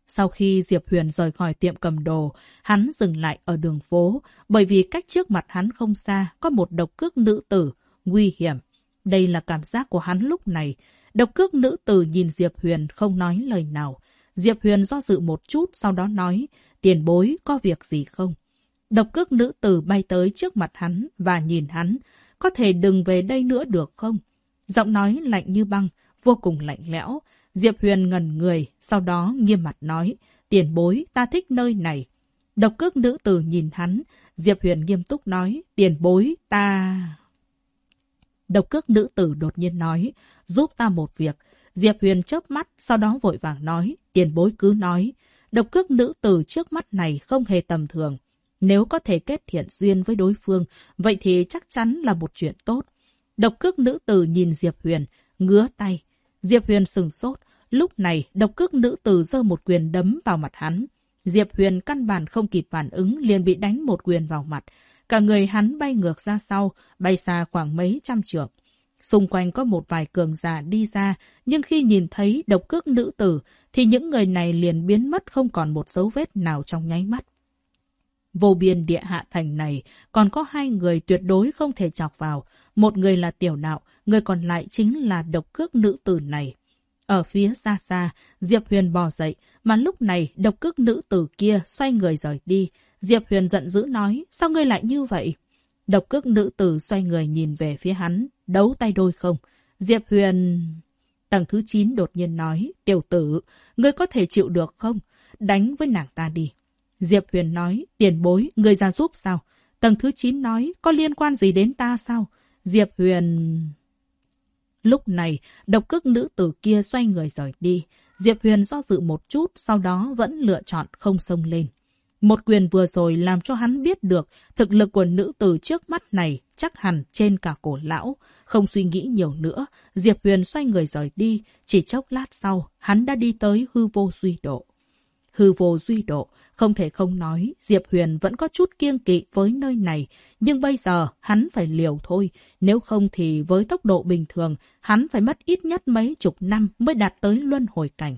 Sau khi Diệp Huyền rời khỏi tiệm cầm đồ, hắn dừng lại ở đường phố, bởi vì cách trước mặt hắn không xa có một độc cước nữ tử, nguy hiểm. Đây là cảm giác của hắn lúc này. Độc cước nữ tử nhìn Diệp Huyền không nói lời nào. Diệp Huyền do dự một chút sau đó nói, tiền bối có việc gì không? Độc cước nữ tử bay tới trước mặt hắn và nhìn hắn, có thể đừng về đây nữa được không? Giọng nói lạnh như băng, vô cùng lạnh lẽo. Diệp Huyền ngần người, sau đó nghiêm mặt nói, tiền bối, ta thích nơi này. Độc cước nữ tử nhìn hắn, Diệp Huyền nghiêm túc nói, tiền bối, ta... Độc cước nữ tử đột nhiên nói, giúp ta một việc. Diệp Huyền chớp mắt, sau đó vội vàng nói, tiền bối cứ nói. Độc cước nữ tử trước mắt này không hề tầm thường. Nếu có thể kết thiện duyên với đối phương, vậy thì chắc chắn là một chuyện tốt. Độc cước nữ tử nhìn Diệp Huyền, ngứa tay. Diệp Huyền sừng sốt. Lúc này, độc cước nữ tử giơ một quyền đấm vào mặt hắn. Diệp Huyền căn bản không kịp phản ứng liền bị đánh một quyền vào mặt. Cả người hắn bay ngược ra sau, bay xa khoảng mấy trăm trượng. Xung quanh có một vài cường giả đi ra, nhưng khi nhìn thấy độc cước nữ tử, thì những người này liền biến mất không còn một dấu vết nào trong nháy mắt. Vô biên địa hạ thành này còn có hai người tuyệt đối không thể chọc vào. Một người là tiểu nạo người còn lại chính là độc cước nữ tử này. Ở phía xa xa, Diệp Huyền bò dậy, mà lúc này độc cước nữ tử kia xoay người rời đi. Diệp Huyền giận dữ nói, sao ngươi lại như vậy? Độc cước nữ tử xoay người nhìn về phía hắn, đấu tay đôi không? Diệp Huyền... Tầng thứ 9 đột nhiên nói, tiểu tử, ngươi có thể chịu được không? Đánh với nàng ta đi. Diệp Huyền nói, tiền bối, ngươi ra giúp sao? Tầng thứ 9 nói, có liên quan gì đến ta sao? Diệp Huyền... Lúc này, độc cước nữ tử kia xoay người rời đi. Diệp Huyền do dự một chút, sau đó vẫn lựa chọn không xông lên. Một quyền vừa rồi làm cho hắn biết được thực lực của nữ tử trước mắt này chắc hẳn trên cả cổ lão. Không suy nghĩ nhiều nữa, Diệp Huyền xoay người rời đi. Chỉ chốc lát sau, hắn đã đi tới hư vô duy độ. Hư vô duy độ, không thể không nói, Diệp Huyền vẫn có chút kiêng kỵ với nơi này. Nhưng bây giờ, hắn phải liều thôi. Nếu không thì với tốc độ bình thường, hắn phải mất ít nhất mấy chục năm mới đạt tới luân hồi cảnh.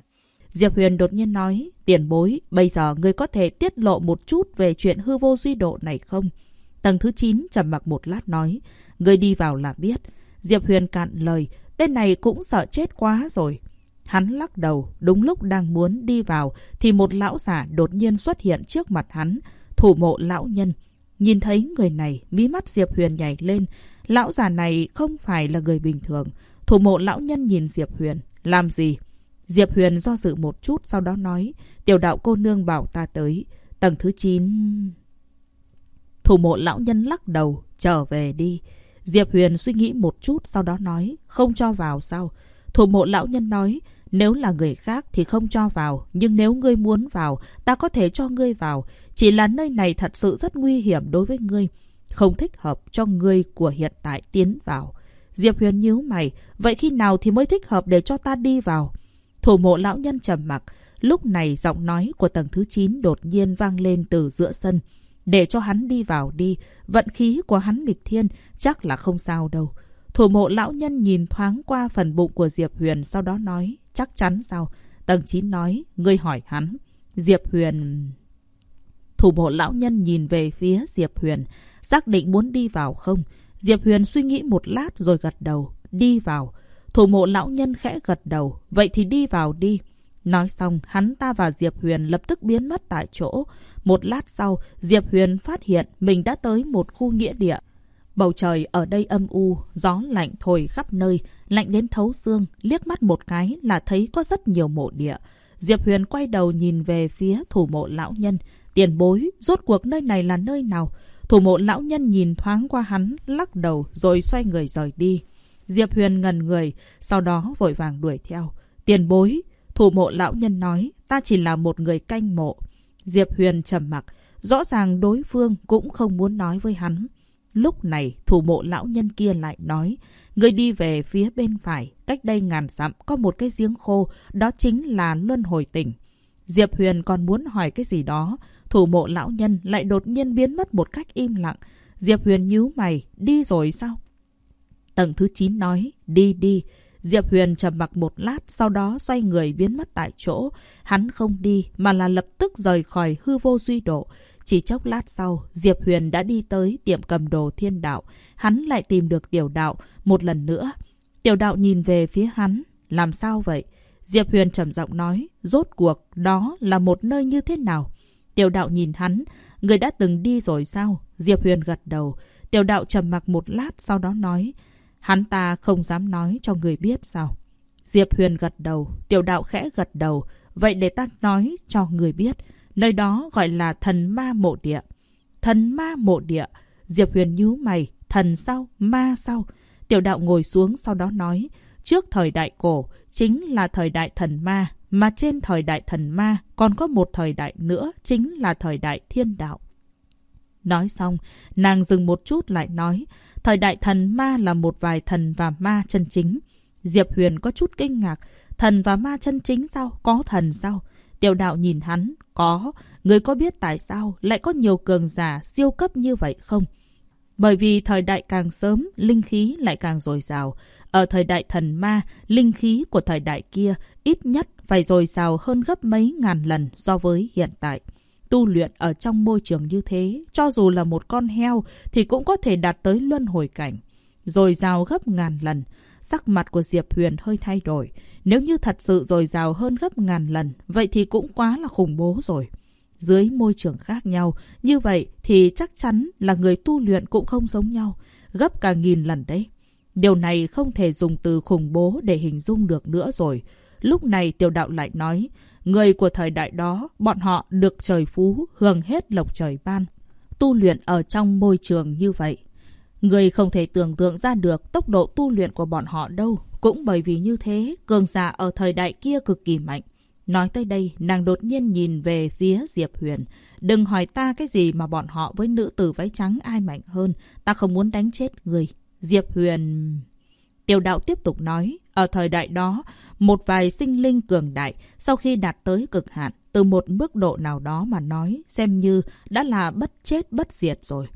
Diệp Huyền đột nhiên nói, tiền bối, bây giờ ngươi có thể tiết lộ một chút về chuyện hư vô duy độ này không? Tầng thứ 9 trầm mặc một lát nói, người đi vào là biết. Diệp Huyền cạn lời, tên này cũng sợ chết quá rồi. Hắn lắc đầu, đúng lúc đang muốn đi vào thì một lão giả đột nhiên xuất hiện trước mặt hắn, thủ mộ lão nhân. Nhìn thấy người này, mí mắt Diệp Huyền nhảy lên. Lão già này không phải là người bình thường. Thủ mộ lão nhân nhìn Diệp Huyền. Làm gì? Diệp Huyền do dự một chút sau đó nói. Tiểu đạo cô nương bảo ta tới. Tầng thứ 9... Thủ mộ lão nhân lắc đầu. Trở về đi. Diệp Huyền suy nghĩ một chút sau đó nói. Không cho vào sao? Thủ mộ lão nhân nói. Nếu là người khác thì không cho vào. Nhưng nếu ngươi muốn vào, ta có thể cho ngươi vào. Chỉ là nơi này thật sự rất nguy hiểm đối với ngươi. Không thích hợp cho ngươi của hiện tại tiến vào. Diệp Huyền nhíu mày. Vậy khi nào thì mới thích hợp để cho ta đi vào? Thủ mộ lão nhân trầm mặc. Lúc này giọng nói của tầng thứ 9 đột nhiên vang lên từ giữa sân. Để cho hắn đi vào đi. Vận khí của hắn nghịch thiên chắc là không sao đâu. Thủ mộ lão nhân nhìn thoáng qua phần bụng của Diệp Huyền sau đó nói. Chắc chắn sao? Tầng 9 nói. Ngươi hỏi hắn. Diệp Huyền... Thủ mộ lão nhân nhìn về phía Diệp Huyền, xác định muốn đi vào không. Diệp Huyền suy nghĩ một lát rồi gật đầu, đi vào. Thủ mộ lão nhân khẽ gật đầu, vậy thì đi vào đi. Nói xong, hắn ta và Diệp Huyền lập tức biến mất tại chỗ. Một lát sau, Diệp Huyền phát hiện mình đã tới một khu nghĩa địa. Bầu trời ở đây âm u, gió lạnh thổi khắp nơi, lạnh đến thấu xương, liếc mắt một cái là thấy có rất nhiều mộ địa. Diệp Huyền quay đầu nhìn về phía thủ mộ lão nhân, Tiền bối, rốt cuộc nơi này là nơi nào? Thủ mộ lão nhân nhìn thoáng qua hắn, lắc đầu rồi xoay người rời đi. Diệp Huyền ngần người, sau đó vội vàng đuổi theo. Tiền bối, thủ mộ lão nhân nói, ta chỉ là một người canh mộ. Diệp Huyền trầm mặc, rõ ràng đối phương cũng không muốn nói với hắn. Lúc này, thủ mộ lão nhân kia lại nói, người đi về phía bên phải, cách đây ngàn dặm có một cái giếng khô, đó chính là luân hồi tỉnh. Diệp Huyền còn muốn hỏi cái gì đó, Thủ mộ lão nhân lại đột nhiên biến mất một cách im lặng. Diệp Huyền nhíu mày, đi rồi sao? Tầng thứ 9 nói, đi đi. Diệp Huyền trầm mặc một lát, sau đó xoay người biến mất tại chỗ. Hắn không đi, mà là lập tức rời khỏi hư vô duy độ. Chỉ chốc lát sau, Diệp Huyền đã đi tới tiệm cầm đồ thiên đạo. Hắn lại tìm được tiểu đạo một lần nữa. Tiểu đạo nhìn về phía hắn. Làm sao vậy? Diệp Huyền trầm giọng nói, rốt cuộc đó là một nơi như thế nào? Tiểu đạo nhìn hắn, người đã từng đi rồi sao? Diệp Huyền gật đầu. Tiểu đạo trầm mặc một lát sau đó nói, hắn ta không dám nói cho người biết sao? Diệp Huyền gật đầu, tiểu đạo khẽ gật đầu. Vậy để ta nói cho người biết, nơi đó gọi là thần ma mộ địa. Thần ma mộ địa. Diệp Huyền nhíu mày, thần sau ma sau Tiểu đạo ngồi xuống sau đó nói, trước thời đại cổ, chính là thời đại thần ma, mà trên thời đại thần ma còn có một thời đại nữa chính là thời đại thiên đạo. Nói xong, nàng dừng một chút lại nói, thời đại thần ma là một vài thần và ma chân chính. Diệp Huyền có chút kinh ngạc, thần và ma chân chính sao? Có thần sao? Tiểu đạo nhìn hắn, có. Người có biết tại sao lại có nhiều cường giả siêu cấp như vậy không? Bởi vì thời đại càng sớm, linh khí lại càng dồi dào. Ở thời đại thần ma, linh khí của thời đại kia ít nhất phải dồi dào hơn gấp mấy ngàn lần so với hiện tại. Tu luyện ở trong môi trường như thế, cho dù là một con heo thì cũng có thể đạt tới luân hồi cảnh. Dồi dào gấp ngàn lần, sắc mặt của Diệp Huyền hơi thay đổi. Nếu như thật sự dồi dào hơn gấp ngàn lần, vậy thì cũng quá là khủng bố rồi. Dưới môi trường khác nhau, như vậy thì chắc chắn là người tu luyện cũng không giống nhau, gấp cả nghìn lần đấy. Điều này không thể dùng từ khủng bố để hình dung được nữa rồi. Lúc này tiểu đạo lại nói, người của thời đại đó, bọn họ được trời phú, hưởng hết lộc trời ban. Tu luyện ở trong môi trường như vậy. Người không thể tưởng tượng ra được tốc độ tu luyện của bọn họ đâu. Cũng bởi vì như thế, cường giả ở thời đại kia cực kỳ mạnh. Nói tới đây, nàng đột nhiên nhìn về phía Diệp Huyền. Đừng hỏi ta cái gì mà bọn họ với nữ tử váy trắng ai mạnh hơn. Ta không muốn đánh chết người. Diệp Huyền... Tiểu đạo tiếp tục nói, ở thời đại đó, một vài sinh linh cường đại sau khi đạt tới cực hạn, từ một mức độ nào đó mà nói, xem như đã là bất chết bất diệt rồi.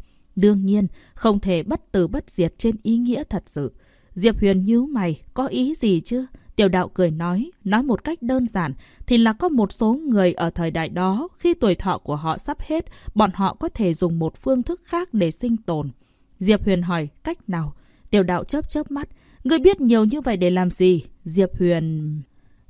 Đương nhiên, không thể bất tử bất diệt trên ý nghĩa thật sự. Diệp Huyền nhíu mày, có ý gì chứ? Tiểu đạo cười nói, nói một cách đơn giản, thì là có một số người ở thời đại đó, khi tuổi thọ của họ sắp hết, bọn họ có thể dùng một phương thức khác để sinh tồn. Diệp Huyền hỏi, cách nào? Tiểu đạo chớp chớp mắt, ngươi biết nhiều như vậy để làm gì? Diệp Huyền...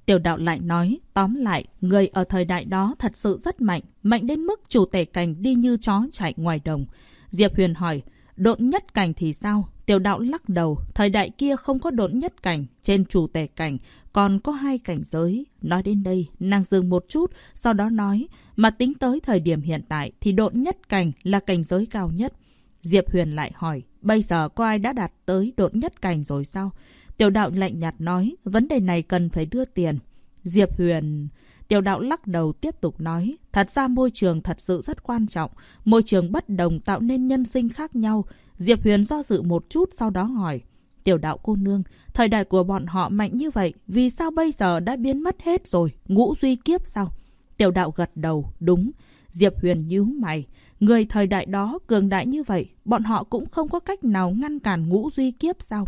Tiểu đạo lại nói, tóm lại, người ở thời đại đó thật sự rất mạnh, mạnh đến mức chủ tể cảnh đi như chó chạy ngoài đồng. Diệp Huyền hỏi, độn nhất cảnh thì sao? Tiểu đạo lắc đầu, thời đại kia không có độn nhất cảnh, trên chủ tể cảnh, còn có hai cảnh giới. Nói đến đây, nàng dừng một chút, sau đó nói, mà tính tới thời điểm hiện tại thì độn nhất cảnh là cảnh giới cao nhất. Diệp Huyền lại hỏi, bây giờ có ai đã đạt tới độn nhất cảnh rồi sao? Tiểu đạo lạnh nhạt nói, vấn đề này cần phải đưa tiền. Diệp Huyền... Tiểu đạo lắc đầu tiếp tục nói, thật ra môi trường thật sự rất quan trọng. Môi trường bất đồng tạo nên nhân sinh khác nhau. Diệp Huyền do dự một chút sau đó hỏi. Tiểu đạo cô nương, thời đại của bọn họ mạnh như vậy, vì sao bây giờ đã biến mất hết rồi? Ngũ duy kiếp sao? Tiểu đạo gật đầu, đúng. Diệp Huyền nhíu mày. Người thời đại đó cường đại như vậy, bọn họ cũng không có cách nào ngăn cản ngũ duy kiếp sao?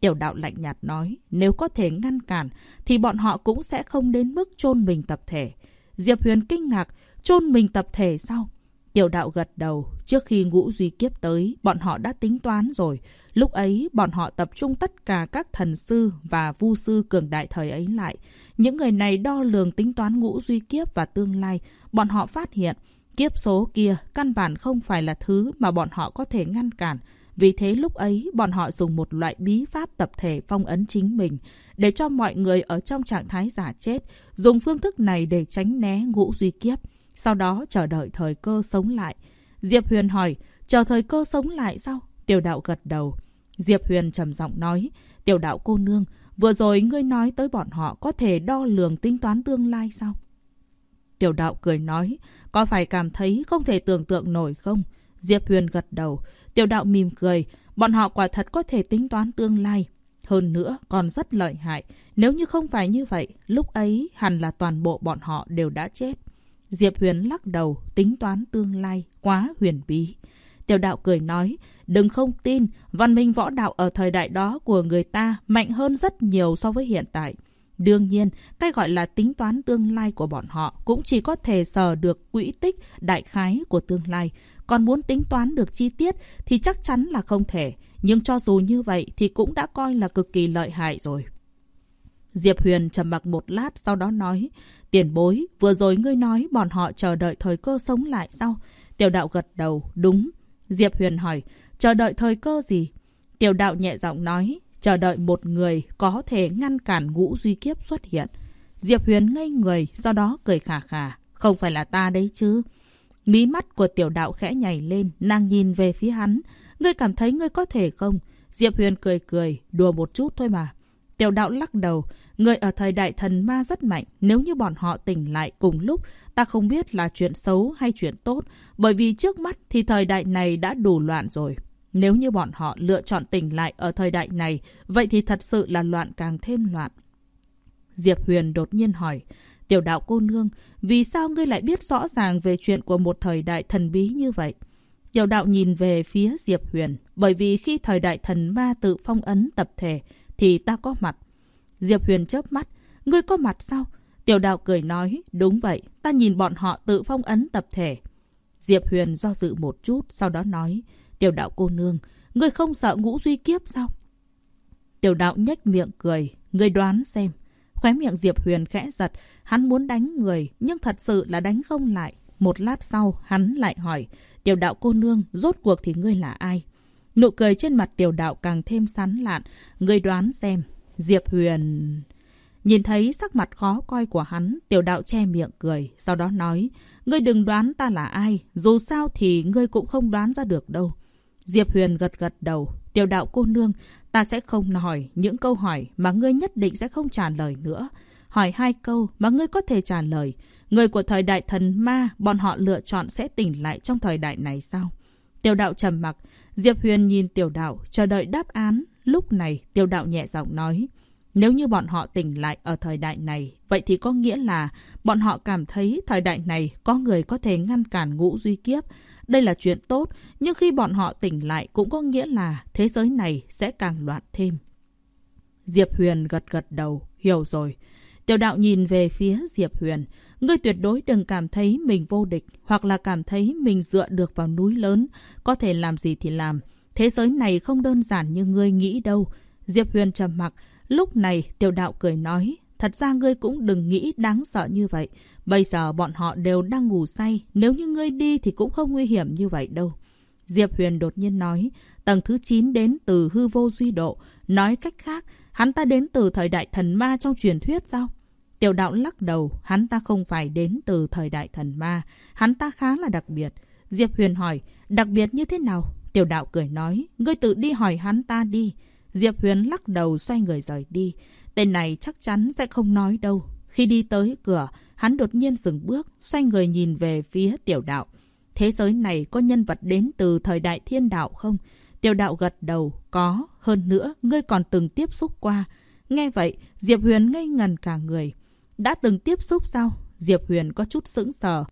Tiểu đạo lạnh nhạt nói, nếu có thể ngăn cản, thì bọn họ cũng sẽ không đến mức chôn mình tập thể. Diệp Huyền kinh ngạc, chôn mình tập thể sao? Tiểu đạo gật đầu, trước khi ngũ duy kiếp tới, bọn họ đã tính toán rồi. Lúc ấy, bọn họ tập trung tất cả các thần sư và vu sư cường đại thời ấy lại. Những người này đo lường tính toán ngũ duy kiếp và tương lai. Bọn họ phát hiện, kiếp số kia căn bản không phải là thứ mà bọn họ có thể ngăn cản. Vì thế lúc ấy, bọn họ dùng một loại bí pháp tập thể phong ấn chính mình, để cho mọi người ở trong trạng thái giả chết, dùng phương thức này để tránh né ngũ duy kiếp, sau đó chờ đợi thời cơ sống lại. Diệp Huyền hỏi, chờ thời cơ sống lại sao? Tiểu đạo gật đầu. Diệp Huyền trầm giọng nói, tiểu đạo cô nương, vừa rồi ngươi nói tới bọn họ có thể đo lường tính toán tương lai sao? Tiểu đạo cười nói, có phải cảm thấy không thể tưởng tượng nổi không? Diệp Huyền gật đầu. Tiểu đạo mỉm cười, bọn họ quả thật có thể tính toán tương lai. Hơn nữa, còn rất lợi hại. Nếu như không phải như vậy, lúc ấy hẳn là toàn bộ bọn họ đều đã chết. Diệp Huyền lắc đầu, tính toán tương lai, quá huyền bí. Tiểu đạo cười nói, đừng không tin, văn minh võ đạo ở thời đại đó của người ta mạnh hơn rất nhiều so với hiện tại. Đương nhiên, cái gọi là tính toán tương lai của bọn họ cũng chỉ có thể sờ được quỹ tích đại khái của tương lai, còn muốn tính toán được chi tiết thì chắc chắn là không thể. Nhưng cho dù như vậy thì cũng đã coi là cực kỳ lợi hại rồi. Diệp Huyền trầm mặc một lát sau đó nói Tiền bối, vừa rồi ngươi nói bọn họ chờ đợi thời cơ sống lại sao? Tiểu đạo gật đầu, đúng. Diệp Huyền hỏi, chờ đợi thời cơ gì? Tiểu đạo nhẹ giọng nói, chờ đợi một người có thể ngăn cản ngũ duy kiếp xuất hiện. Diệp Huyền ngây người, sau đó cười khà khà. Không phải là ta đấy chứ. Mí mắt của tiểu đạo khẽ nhảy lên, nàng nhìn về phía hắn. Ngươi cảm thấy ngươi có thể không? Diệp Huyền cười cười, đùa một chút thôi mà. Tiểu đạo lắc đầu, người ở thời đại thần ma rất mạnh. Nếu như bọn họ tỉnh lại cùng lúc, ta không biết là chuyện xấu hay chuyện tốt. Bởi vì trước mắt thì thời đại này đã đủ loạn rồi. Nếu như bọn họ lựa chọn tỉnh lại ở thời đại này, vậy thì thật sự là loạn càng thêm loạn. Diệp Huyền đột nhiên hỏi, Tiểu đạo cô nương, vì sao ngươi lại biết rõ ràng về chuyện của một thời đại thần bí như vậy? Tiểu đạo nhìn về phía Diệp Huyền, bởi vì khi thời đại thần ma tự phong ấn tập thể, thì ta có mặt. Diệp Huyền chớp mắt, ngươi có mặt sao? Tiểu đạo cười nói, đúng vậy, ta nhìn bọn họ tự phong ấn tập thể. Diệp Huyền do dự một chút, sau đó nói, tiểu đạo cô nương, ngươi không sợ ngũ duy kiếp sao? Tiểu đạo nhếch miệng cười, ngươi đoán xem. Khóe miệng Diệp Huyền khẽ giật, hắn muốn đánh người, nhưng thật sự là đánh không lại. Một lát sau, hắn lại hỏi, tiểu đạo cô nương, rốt cuộc thì ngươi là ai? Nụ cười trên mặt tiểu đạo càng thêm sán lạn, ngươi đoán xem. Diệp Huyền... Nhìn thấy sắc mặt khó coi của hắn, tiểu đạo che miệng cười, sau đó nói, ngươi đừng đoán ta là ai, dù sao thì ngươi cũng không đoán ra được đâu. Diệp Huyền gật gật đầu, tiểu đạo cô nương, ta sẽ không hỏi những câu hỏi mà ngươi nhất định sẽ không trả lời nữa. Hỏi hai câu mà ngươi có thể trả lời. Người của thời đại thần ma, bọn họ lựa chọn sẽ tỉnh lại trong thời đại này sao? Tiểu đạo trầm mặc, Diệp Huyền nhìn tiểu đạo, chờ đợi đáp án. Lúc này, tiểu đạo nhẹ giọng nói, nếu như bọn họ tỉnh lại ở thời đại này, vậy thì có nghĩa là bọn họ cảm thấy thời đại này có người có thể ngăn cản ngũ duy kiếp. Đây là chuyện tốt, nhưng khi bọn họ tỉnh lại cũng có nghĩa là thế giới này sẽ càng loạn thêm. Diệp Huyền gật gật đầu, hiểu rồi. Tiểu đạo nhìn về phía Diệp Huyền. Ngươi tuyệt đối đừng cảm thấy mình vô địch, hoặc là cảm thấy mình dựa được vào núi lớn, có thể làm gì thì làm. Thế giới này không đơn giản như ngươi nghĩ đâu. Diệp Huyền trầm mặc. Lúc này, tiểu đạo cười nói, thật ra ngươi cũng đừng nghĩ đáng sợ như vậy. Bây giờ bọn họ đều đang ngủ say, nếu như ngươi đi thì cũng không nguy hiểm như vậy đâu. Diệp Huyền đột nhiên nói, tầng thứ 9 đến từ hư vô duy độ. Nói cách khác, hắn ta đến từ thời đại thần ma trong truyền thuyết sao? Tiểu đạo lắc đầu, hắn ta không phải đến từ thời đại thần ma. Hắn ta khá là đặc biệt. Diệp Huyền hỏi, đặc biệt như thế nào? Tiểu đạo cười nói, ngươi tự đi hỏi hắn ta đi. Diệp Huyền lắc đầu xoay người rời đi. Tên này chắc chắn sẽ không nói đâu. Khi đi tới cửa, hắn đột nhiên dừng bước, xoay người nhìn về phía tiểu đạo. Thế giới này có nhân vật đến từ thời đại thiên đạo không? Tiểu đạo gật đầu, có. Hơn nữa, ngươi còn từng tiếp xúc qua. Nghe vậy, Diệp Huyền ngây ngần cả người. Đã từng tiếp xúc sao? Diệp Huyền có chút sững sờ.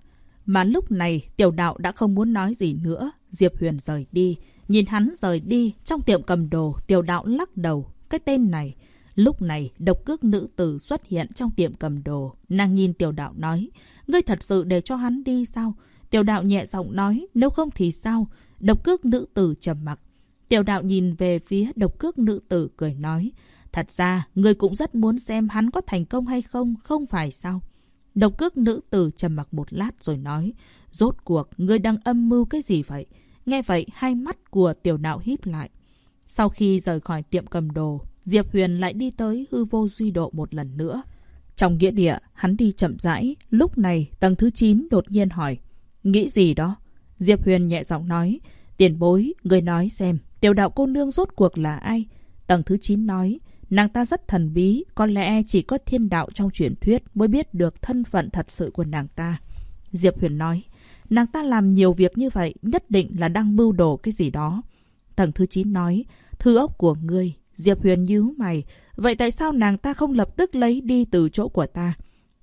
Mà lúc này, tiểu đạo đã không muốn nói gì nữa. Diệp Huyền rời đi. Nhìn hắn rời đi, trong tiệm cầm đồ, tiểu đạo lắc đầu. Cái tên này. Lúc này, độc cước nữ tử xuất hiện trong tiệm cầm đồ. Nàng nhìn tiểu đạo nói, ngươi thật sự để cho hắn đi sao? Tiểu đạo nhẹ giọng nói, nếu không thì sao? Độc cước nữ tử trầm mặc. Tiểu đạo nhìn về phía độc cước nữ tử cười nói, thật ra, ngươi cũng rất muốn xem hắn có thành công hay không, không phải sao? Độc cước nữ tử trầm mặc một lát rồi nói, rốt cuộc, ngươi đang âm mưu cái gì vậy? Nghe vậy, hai mắt của tiểu đạo híp lại. Sau khi rời khỏi tiệm cầm đồ, Diệp Huyền lại đi tới hư vô duy độ một lần nữa. Trong nghĩa địa, hắn đi chậm rãi. Lúc này, tầng thứ 9 đột nhiên hỏi. Nghĩ gì đó? Diệp Huyền nhẹ giọng nói. Tiền bối, người nói xem, tiểu đạo cô nương rốt cuộc là ai? Tầng thứ 9 nói. Nàng ta rất thần bí, có lẽ chỉ có thiên đạo trong truyền thuyết mới biết được thân phận thật sự của nàng ta. Diệp Huyền nói. Nàng ta làm nhiều việc như vậy, nhất định là đang mưu đồ cái gì đó. Tầng thứ 9 nói. Thư ốc của ngươi, Diệp Huyền nhíu mày. Vậy tại sao nàng ta không lập tức lấy đi từ chỗ của ta?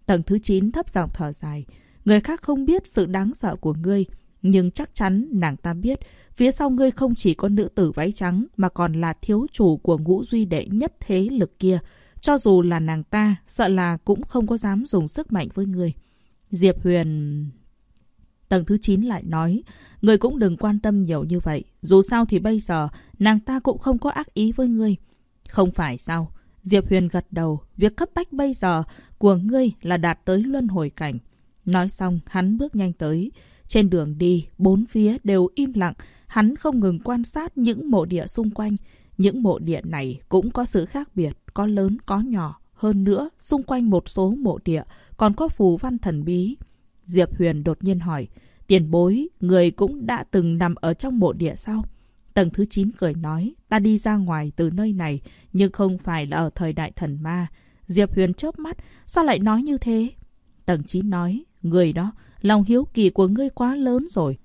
Tầng thứ 9 thấp giọng thở dài. Người khác không biết sự đáng sợ của ngươi. Nhưng chắc chắn nàng ta biết phía sau ngươi không chỉ có nữ tử váy trắng mà còn là thiếu chủ của ngũ duy đệ nhất thế lực kia. Cho dù là nàng ta, sợ là cũng không có dám dùng sức mạnh với ngươi. Diệp Huyền... Tầng thứ 9 lại nói, người cũng đừng quan tâm nhiều như vậy. Dù sao thì bây giờ, nàng ta cũng không có ác ý với ngươi. Không phải sao? Diệp Huyền gật đầu, việc cấp bách bây giờ của ngươi là đạt tới luân hồi cảnh. Nói xong, hắn bước nhanh tới. Trên đường đi, bốn phía đều im lặng. Hắn không ngừng quan sát những mộ địa xung quanh. Những mộ địa này cũng có sự khác biệt, có lớn, có nhỏ. Hơn nữa, xung quanh một số mộ địa còn có phù văn thần bí. Diệp Huyền đột nhiên hỏi, tiền bối, người cũng đã từng nằm ở trong mộ địa sao? Tầng thứ 9 cười nói, ta đi ra ngoài từ nơi này, nhưng không phải là ở thời đại thần ma. Diệp Huyền chớp mắt, sao lại nói như thế? Tầng 9 nói, người đó, lòng hiếu kỳ của ngươi quá lớn rồi.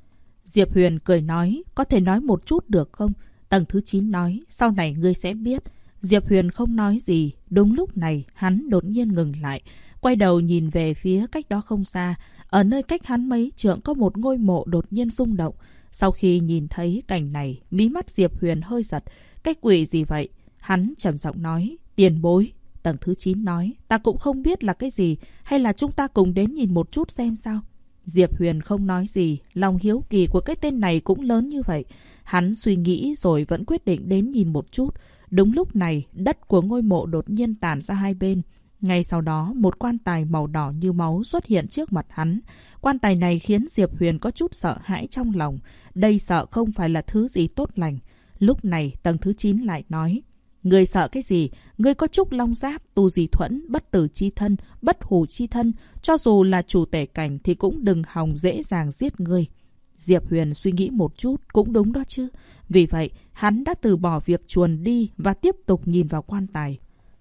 Diệp Huyền cười nói, có thể nói một chút được không? Tầng thứ 9 nói, sau này ngươi sẽ biết. Diệp Huyền không nói gì. Đúng lúc này, hắn đột nhiên ngừng lại. Quay đầu nhìn về phía cách đó không xa. Ở nơi cách hắn mấy trượng có một ngôi mộ đột nhiên rung động. Sau khi nhìn thấy cảnh này, mí mắt Diệp Huyền hơi giật. Cái quỷ gì vậy? Hắn trầm giọng nói, tiền bối. Tầng thứ 9 nói, ta cũng không biết là cái gì, hay là chúng ta cùng đến nhìn một chút xem sao. Diệp Huyền không nói gì, lòng hiếu kỳ của cái tên này cũng lớn như vậy. Hắn suy nghĩ rồi vẫn quyết định đến nhìn một chút. Đúng lúc này, đất của ngôi mộ đột nhiên tàn ra hai bên. Ngay sau đó, một quan tài màu đỏ như máu xuất hiện trước mặt hắn. Quan tài này khiến Diệp Huyền có chút sợ hãi trong lòng. Đây sợ không phải là thứ gì tốt lành. Lúc này, tầng thứ 9 lại nói. Người sợ cái gì? Người có trúc long giáp, tu di thuẫn, bất tử chi thân, bất hủ chi thân. Cho dù là chủ tể cảnh thì cũng đừng hòng dễ dàng giết người. Diệp Huyền suy nghĩ một chút, cũng đúng đó chứ. Vì vậy, hắn đã từ bỏ việc chuồn đi và tiếp tục nhìn vào quan tài.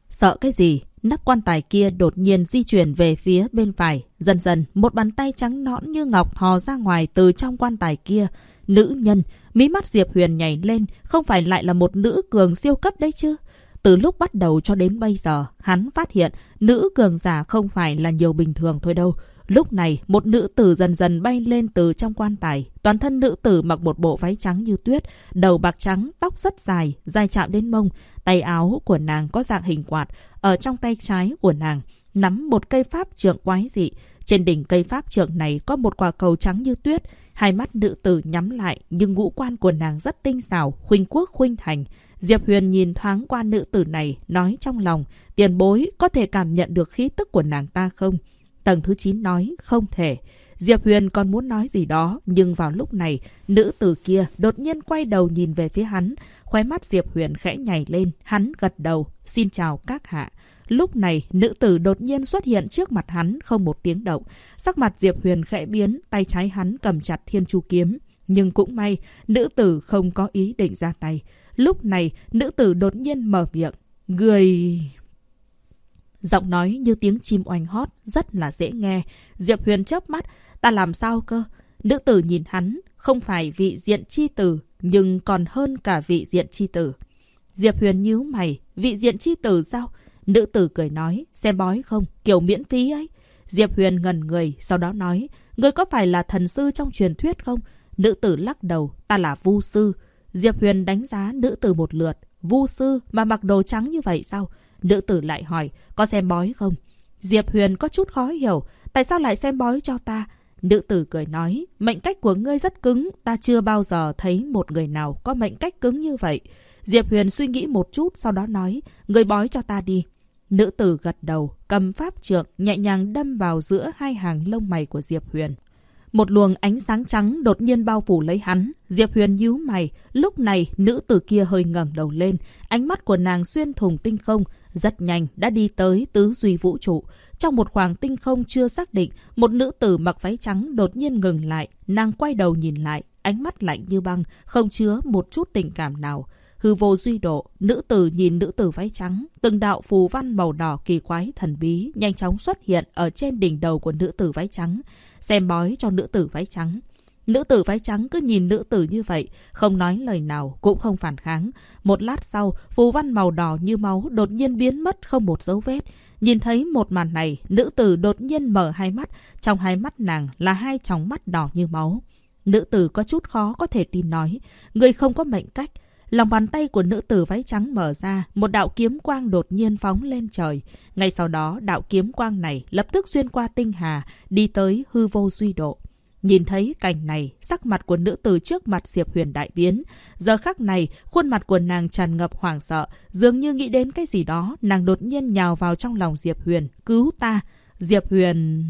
Sợ cái gì? Nắp quan tài kia đột nhiên di chuyển về phía bên phải. Dần dần, một bàn tay trắng nõn như ngọc hò ra ngoài từ trong quan tài kia. Nữ nhân, mí mắt Diệp Huyền nhảy lên, không phải lại là một nữ cường siêu cấp đấy chứ? Từ lúc bắt đầu cho đến bây giờ, hắn phát hiện nữ cường giả không phải là nhiều bình thường thôi đâu. Lúc này, một nữ tử dần dần bay lên từ trong quan tài. Toàn thân nữ tử mặc một bộ váy trắng như tuyết, đầu bạc trắng, tóc rất dài, dài chạm đến mông. Tay áo của nàng có dạng hình quạt, ở trong tay trái của nàng nắm một cây pháp trượng quái dị. Trên đỉnh cây pháp trượng này có một quả cầu trắng như tuyết. Hai mắt nữ tử nhắm lại, nhưng ngũ quan của nàng rất tinh xảo, khuynh quốc khuynh thành. Diệp Huyền nhìn thoáng qua nữ tử này, nói trong lòng, tiền bối có thể cảm nhận được khí tức của nàng ta không? Tầng thứ 9 nói, không thể. Diệp Huyền còn muốn nói gì đó, nhưng vào lúc này, nữ tử kia đột nhiên quay đầu nhìn về phía hắn. Khóe mắt Diệp Huyền khẽ nhảy lên, hắn gật đầu, xin chào các hạ. Lúc này, nữ tử đột nhiên xuất hiện trước mặt hắn, không một tiếng động. Sắc mặt Diệp Huyền khẽ biến, tay trái hắn cầm chặt thiên chu kiếm. Nhưng cũng may, nữ tử không có ý định ra tay. Lúc này, nữ tử đột nhiên mở miệng. Người... Giọng nói như tiếng chim oanh hót, rất là dễ nghe. Diệp Huyền chớp mắt, ta làm sao cơ? Nữ tử nhìn hắn, không phải vị diện chi tử, nhưng còn hơn cả vị diện chi tử. Diệp Huyền nhíu mày, vị diện chi tử sao? Nữ tử cười nói, xem bói không, kiểu miễn phí ấy. Diệp Huyền ngần người, sau đó nói, người có phải là thần sư trong truyền thuyết không? Nữ tử lắc đầu, ta là vu sư. Diệp Huyền đánh giá nữ tử một lượt, vu sư mà mặc đồ trắng như vậy sao? Nữ tử lại hỏi, có xem bói không? Diệp Huyền có chút khó hiểu, tại sao lại xem bói cho ta? Nữ tử cười nói, mệnh cách của ngươi rất cứng, ta chưa bao giờ thấy một người nào có mệnh cách cứng như vậy. Diệp Huyền suy nghĩ một chút, sau đó nói, người bói cho ta đi. Nữ tử gật đầu, cầm pháp trượng, nhẹ nhàng đâm vào giữa hai hàng lông mày của Diệp Huyền. Một luồng ánh sáng trắng đột nhiên bao phủ lấy hắn. Diệp Huyền nhíu mày. Lúc này, nữ tử kia hơi ngẩng đầu lên. Ánh mắt của nàng xuyên thủng tinh không. Rất nhanh, đã đi tới tứ duy vũ trụ. Trong một khoảng tinh không chưa xác định, một nữ tử mặc váy trắng đột nhiên ngừng lại. Nàng quay đầu nhìn lại, ánh mắt lạnh như băng, không chứa một chút tình cảm nào. Hư vô duy độ, nữ tử nhìn nữ tử váy trắng, từng đạo phù văn màu đỏ kỳ quái thần bí nhanh chóng xuất hiện ở trên đỉnh đầu của nữ tử váy trắng, xem bói cho nữ tử váy trắng. Nữ tử váy trắng cứ nhìn nữ tử như vậy, không nói lời nào, cũng không phản kháng. Một lát sau, phù văn màu đỏ như máu đột nhiên biến mất không một dấu vết. Nhìn thấy một màn này, nữ tử đột nhiên mở hai mắt, trong hai mắt nàng là hai tròng mắt đỏ như máu. Nữ tử có chút khó có thể tin nói, người không có mệnh cách, Lòng bàn tay của nữ tử váy trắng mở ra, một đạo kiếm quang đột nhiên phóng lên trời. Ngay sau đó, đạo kiếm quang này lập tức xuyên qua tinh hà, đi tới hư vô duy độ. Nhìn thấy cảnh này, sắc mặt của nữ tử trước mặt Diệp Huyền đại biến. Giờ khắc này, khuôn mặt của nàng tràn ngập hoảng sợ, dường như nghĩ đến cái gì đó, nàng đột nhiên nhào vào trong lòng Diệp Huyền, cứu ta. Diệp Huyền...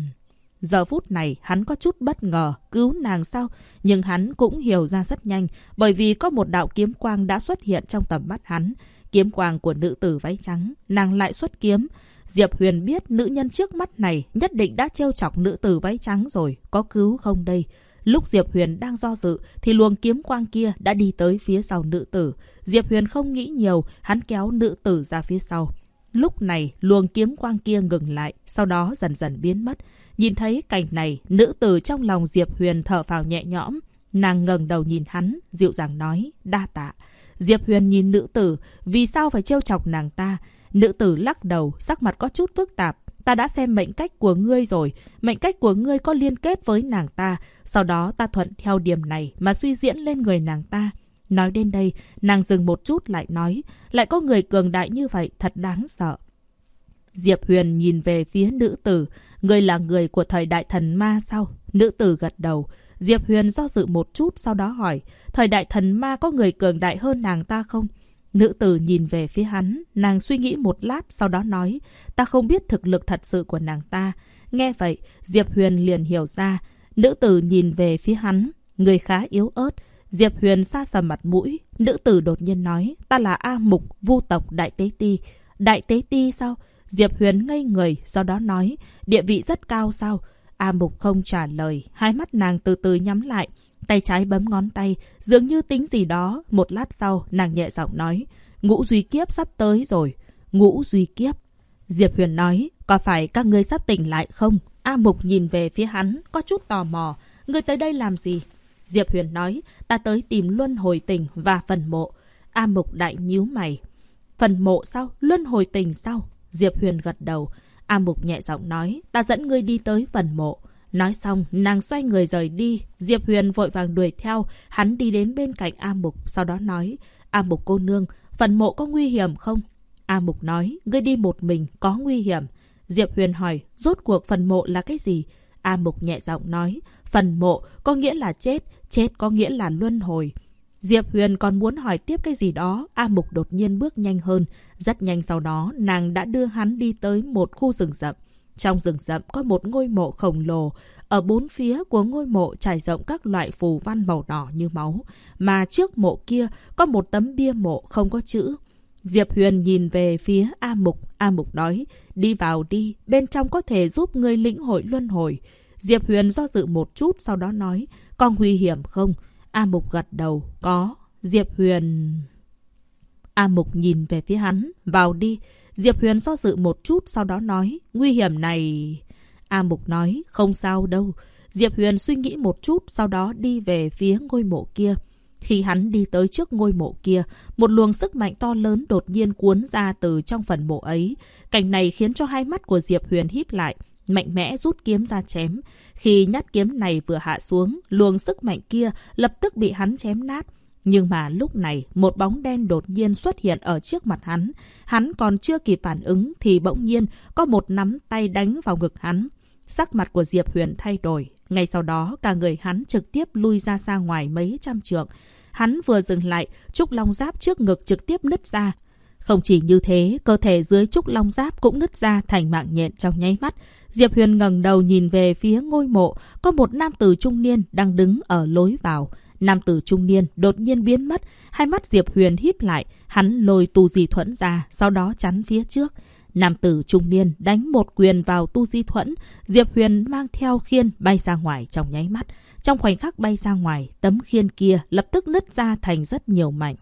Giờ phút này hắn có chút bất ngờ, cứu nàng sao? Nhưng hắn cũng hiểu ra rất nhanh, bởi vì có một đạo kiếm quang đã xuất hiện trong tầm mắt hắn. Kiếm quang của nữ tử váy trắng, nàng lại xuất kiếm. Diệp Huyền biết nữ nhân trước mắt này nhất định đã trêu chọc nữ tử váy trắng rồi, có cứu không đây? Lúc Diệp Huyền đang do dự thì luồng kiếm quang kia đã đi tới phía sau nữ tử. Diệp Huyền không nghĩ nhiều, hắn kéo nữ tử ra phía sau. Lúc này, luồng kiếm quang kia ngừng lại, sau đó dần dần biến mất. Nhìn thấy cảnh này, nữ tử trong lòng Diệp Huyền thở vào nhẹ nhõm. Nàng ngẩng đầu nhìn hắn, dịu dàng nói, đa tạ. Diệp Huyền nhìn nữ tử, vì sao phải trêu chọc nàng ta? Nữ tử lắc đầu, sắc mặt có chút phức tạp. Ta đã xem mệnh cách của ngươi rồi. Mệnh cách của ngươi có liên kết với nàng ta. Sau đó ta thuận theo điểm này mà suy diễn lên người nàng ta. Nói đến đây, nàng dừng một chút lại nói, lại có người cường đại như vậy thật đáng sợ. Diệp Huyền nhìn về phía nữ tử, ngươi là người của thời đại thần ma sao? Nữ tử gật đầu. Diệp Huyền do dự một chút sau đó hỏi, thời đại thần ma có người cường đại hơn nàng ta không? Nữ tử nhìn về phía hắn, nàng suy nghĩ một lát sau đó nói, ta không biết thực lực thật sự của nàng ta. Nghe vậy, Diệp Huyền liền hiểu ra, nữ tử nhìn về phía hắn, người khá yếu ớt. Diệp Huyền xa sầm mặt mũi, nữ tử đột nhiên nói, ta là A Mục, vu tộc Đại Tế Ti. Đại Tế Ti sao? Diệp Huyền ngây người, sau đó nói, địa vị rất cao sao? A Mục không trả lời, hai mắt nàng từ từ nhắm lại, tay trái bấm ngón tay, dường như tính gì đó. Một lát sau, nàng nhẹ giọng nói, ngũ duy kiếp sắp tới rồi. Ngũ duy kiếp. Diệp Huyền nói, có phải các ngươi sắp tỉnh lại không? A Mục nhìn về phía hắn, có chút tò mò. Ngươi tới đây làm gì? Diệp Huyền nói, ta tới tìm luân hồi tình và phần mộ. A Mục đại nhíu mày. Phần mộ sao? Luân hồi tình sao? Diệp Huyền gật đầu. A Mục nhẹ giọng nói, ta dẫn ngươi đi tới phần mộ. Nói xong, nàng xoay người rời đi. Diệp Huyền vội vàng đuổi theo, hắn đi đến bên cạnh A Mục, sau đó nói, A Mục cô nương, phần mộ có nguy hiểm không? A Mục nói, ngươi đi một mình, có nguy hiểm. Diệp Huyền hỏi, rốt cuộc phần mộ là cái gì? A Mục nhẹ giọng nói, phần mộ có nghĩa là chết, chết có nghĩa là luân hồi. Diệp Huyền còn muốn hỏi tiếp cái gì đó, A Mục đột nhiên bước nhanh hơn. Rất nhanh sau đó, nàng đã đưa hắn đi tới một khu rừng rậm. Trong rừng rậm có một ngôi mộ khổng lồ. Ở bốn phía của ngôi mộ trải rộng các loại phù văn màu đỏ như máu. Mà trước mộ kia có một tấm bia mộ không có chữ. Diệp Huyền nhìn về phía A Mục. A Mục nói, đi vào đi, bên trong có thể giúp ngươi lĩnh hội luân hồi. Diệp Huyền do dự một chút sau đó nói, có nguy hiểm không? A Mục gật đầu, có. Diệp Huyền... A Mục nhìn về phía hắn, vào đi. Diệp Huyền do dự một chút sau đó nói, nguy hiểm này... A Mục nói, không sao đâu. Diệp Huyền suy nghĩ một chút sau đó đi về phía ngôi mộ kia. Khi hắn đi tới trước ngôi mộ kia, một luồng sức mạnh to lớn đột nhiên cuốn ra từ trong phần mộ ấy. Cảnh này khiến cho hai mắt của Diệp Huyền híp lại, mạnh mẽ rút kiếm ra chém. Khi nhát kiếm này vừa hạ xuống, luồng sức mạnh kia lập tức bị hắn chém nát. Nhưng mà lúc này, một bóng đen đột nhiên xuất hiện ở trước mặt hắn. Hắn còn chưa kịp phản ứng thì bỗng nhiên có một nắm tay đánh vào ngực hắn. Sắc mặt của Diệp Huyền thay đổi. Ngay sau đó, cả người hắn trực tiếp lui ra xa ngoài mấy trăm trượng. Hắn vừa dừng lại, trúc long giáp trước ngực trực tiếp nứt ra. Không chỉ như thế, cơ thể dưới trúc long giáp cũng nứt ra thành mạng nhện trong nháy mắt. Diệp Huyền ngẩng đầu nhìn về phía ngôi mộ, có một nam tử trung niên đang đứng ở lối vào. Nam tử trung niên đột nhiên biến mất, hai mắt Diệp Huyền híp lại, hắn lôi tu di thuẫn ra, sau đó chắn phía trước. Nam tử trung niên đánh một quyền vào tu di thuẫn, Diệp Huyền mang theo khiên bay ra ngoài trong nháy mắt. Trong khoảnh khắc bay ra ngoài, tấm khiên kia lập tức nứt ra thành rất nhiều mảnh.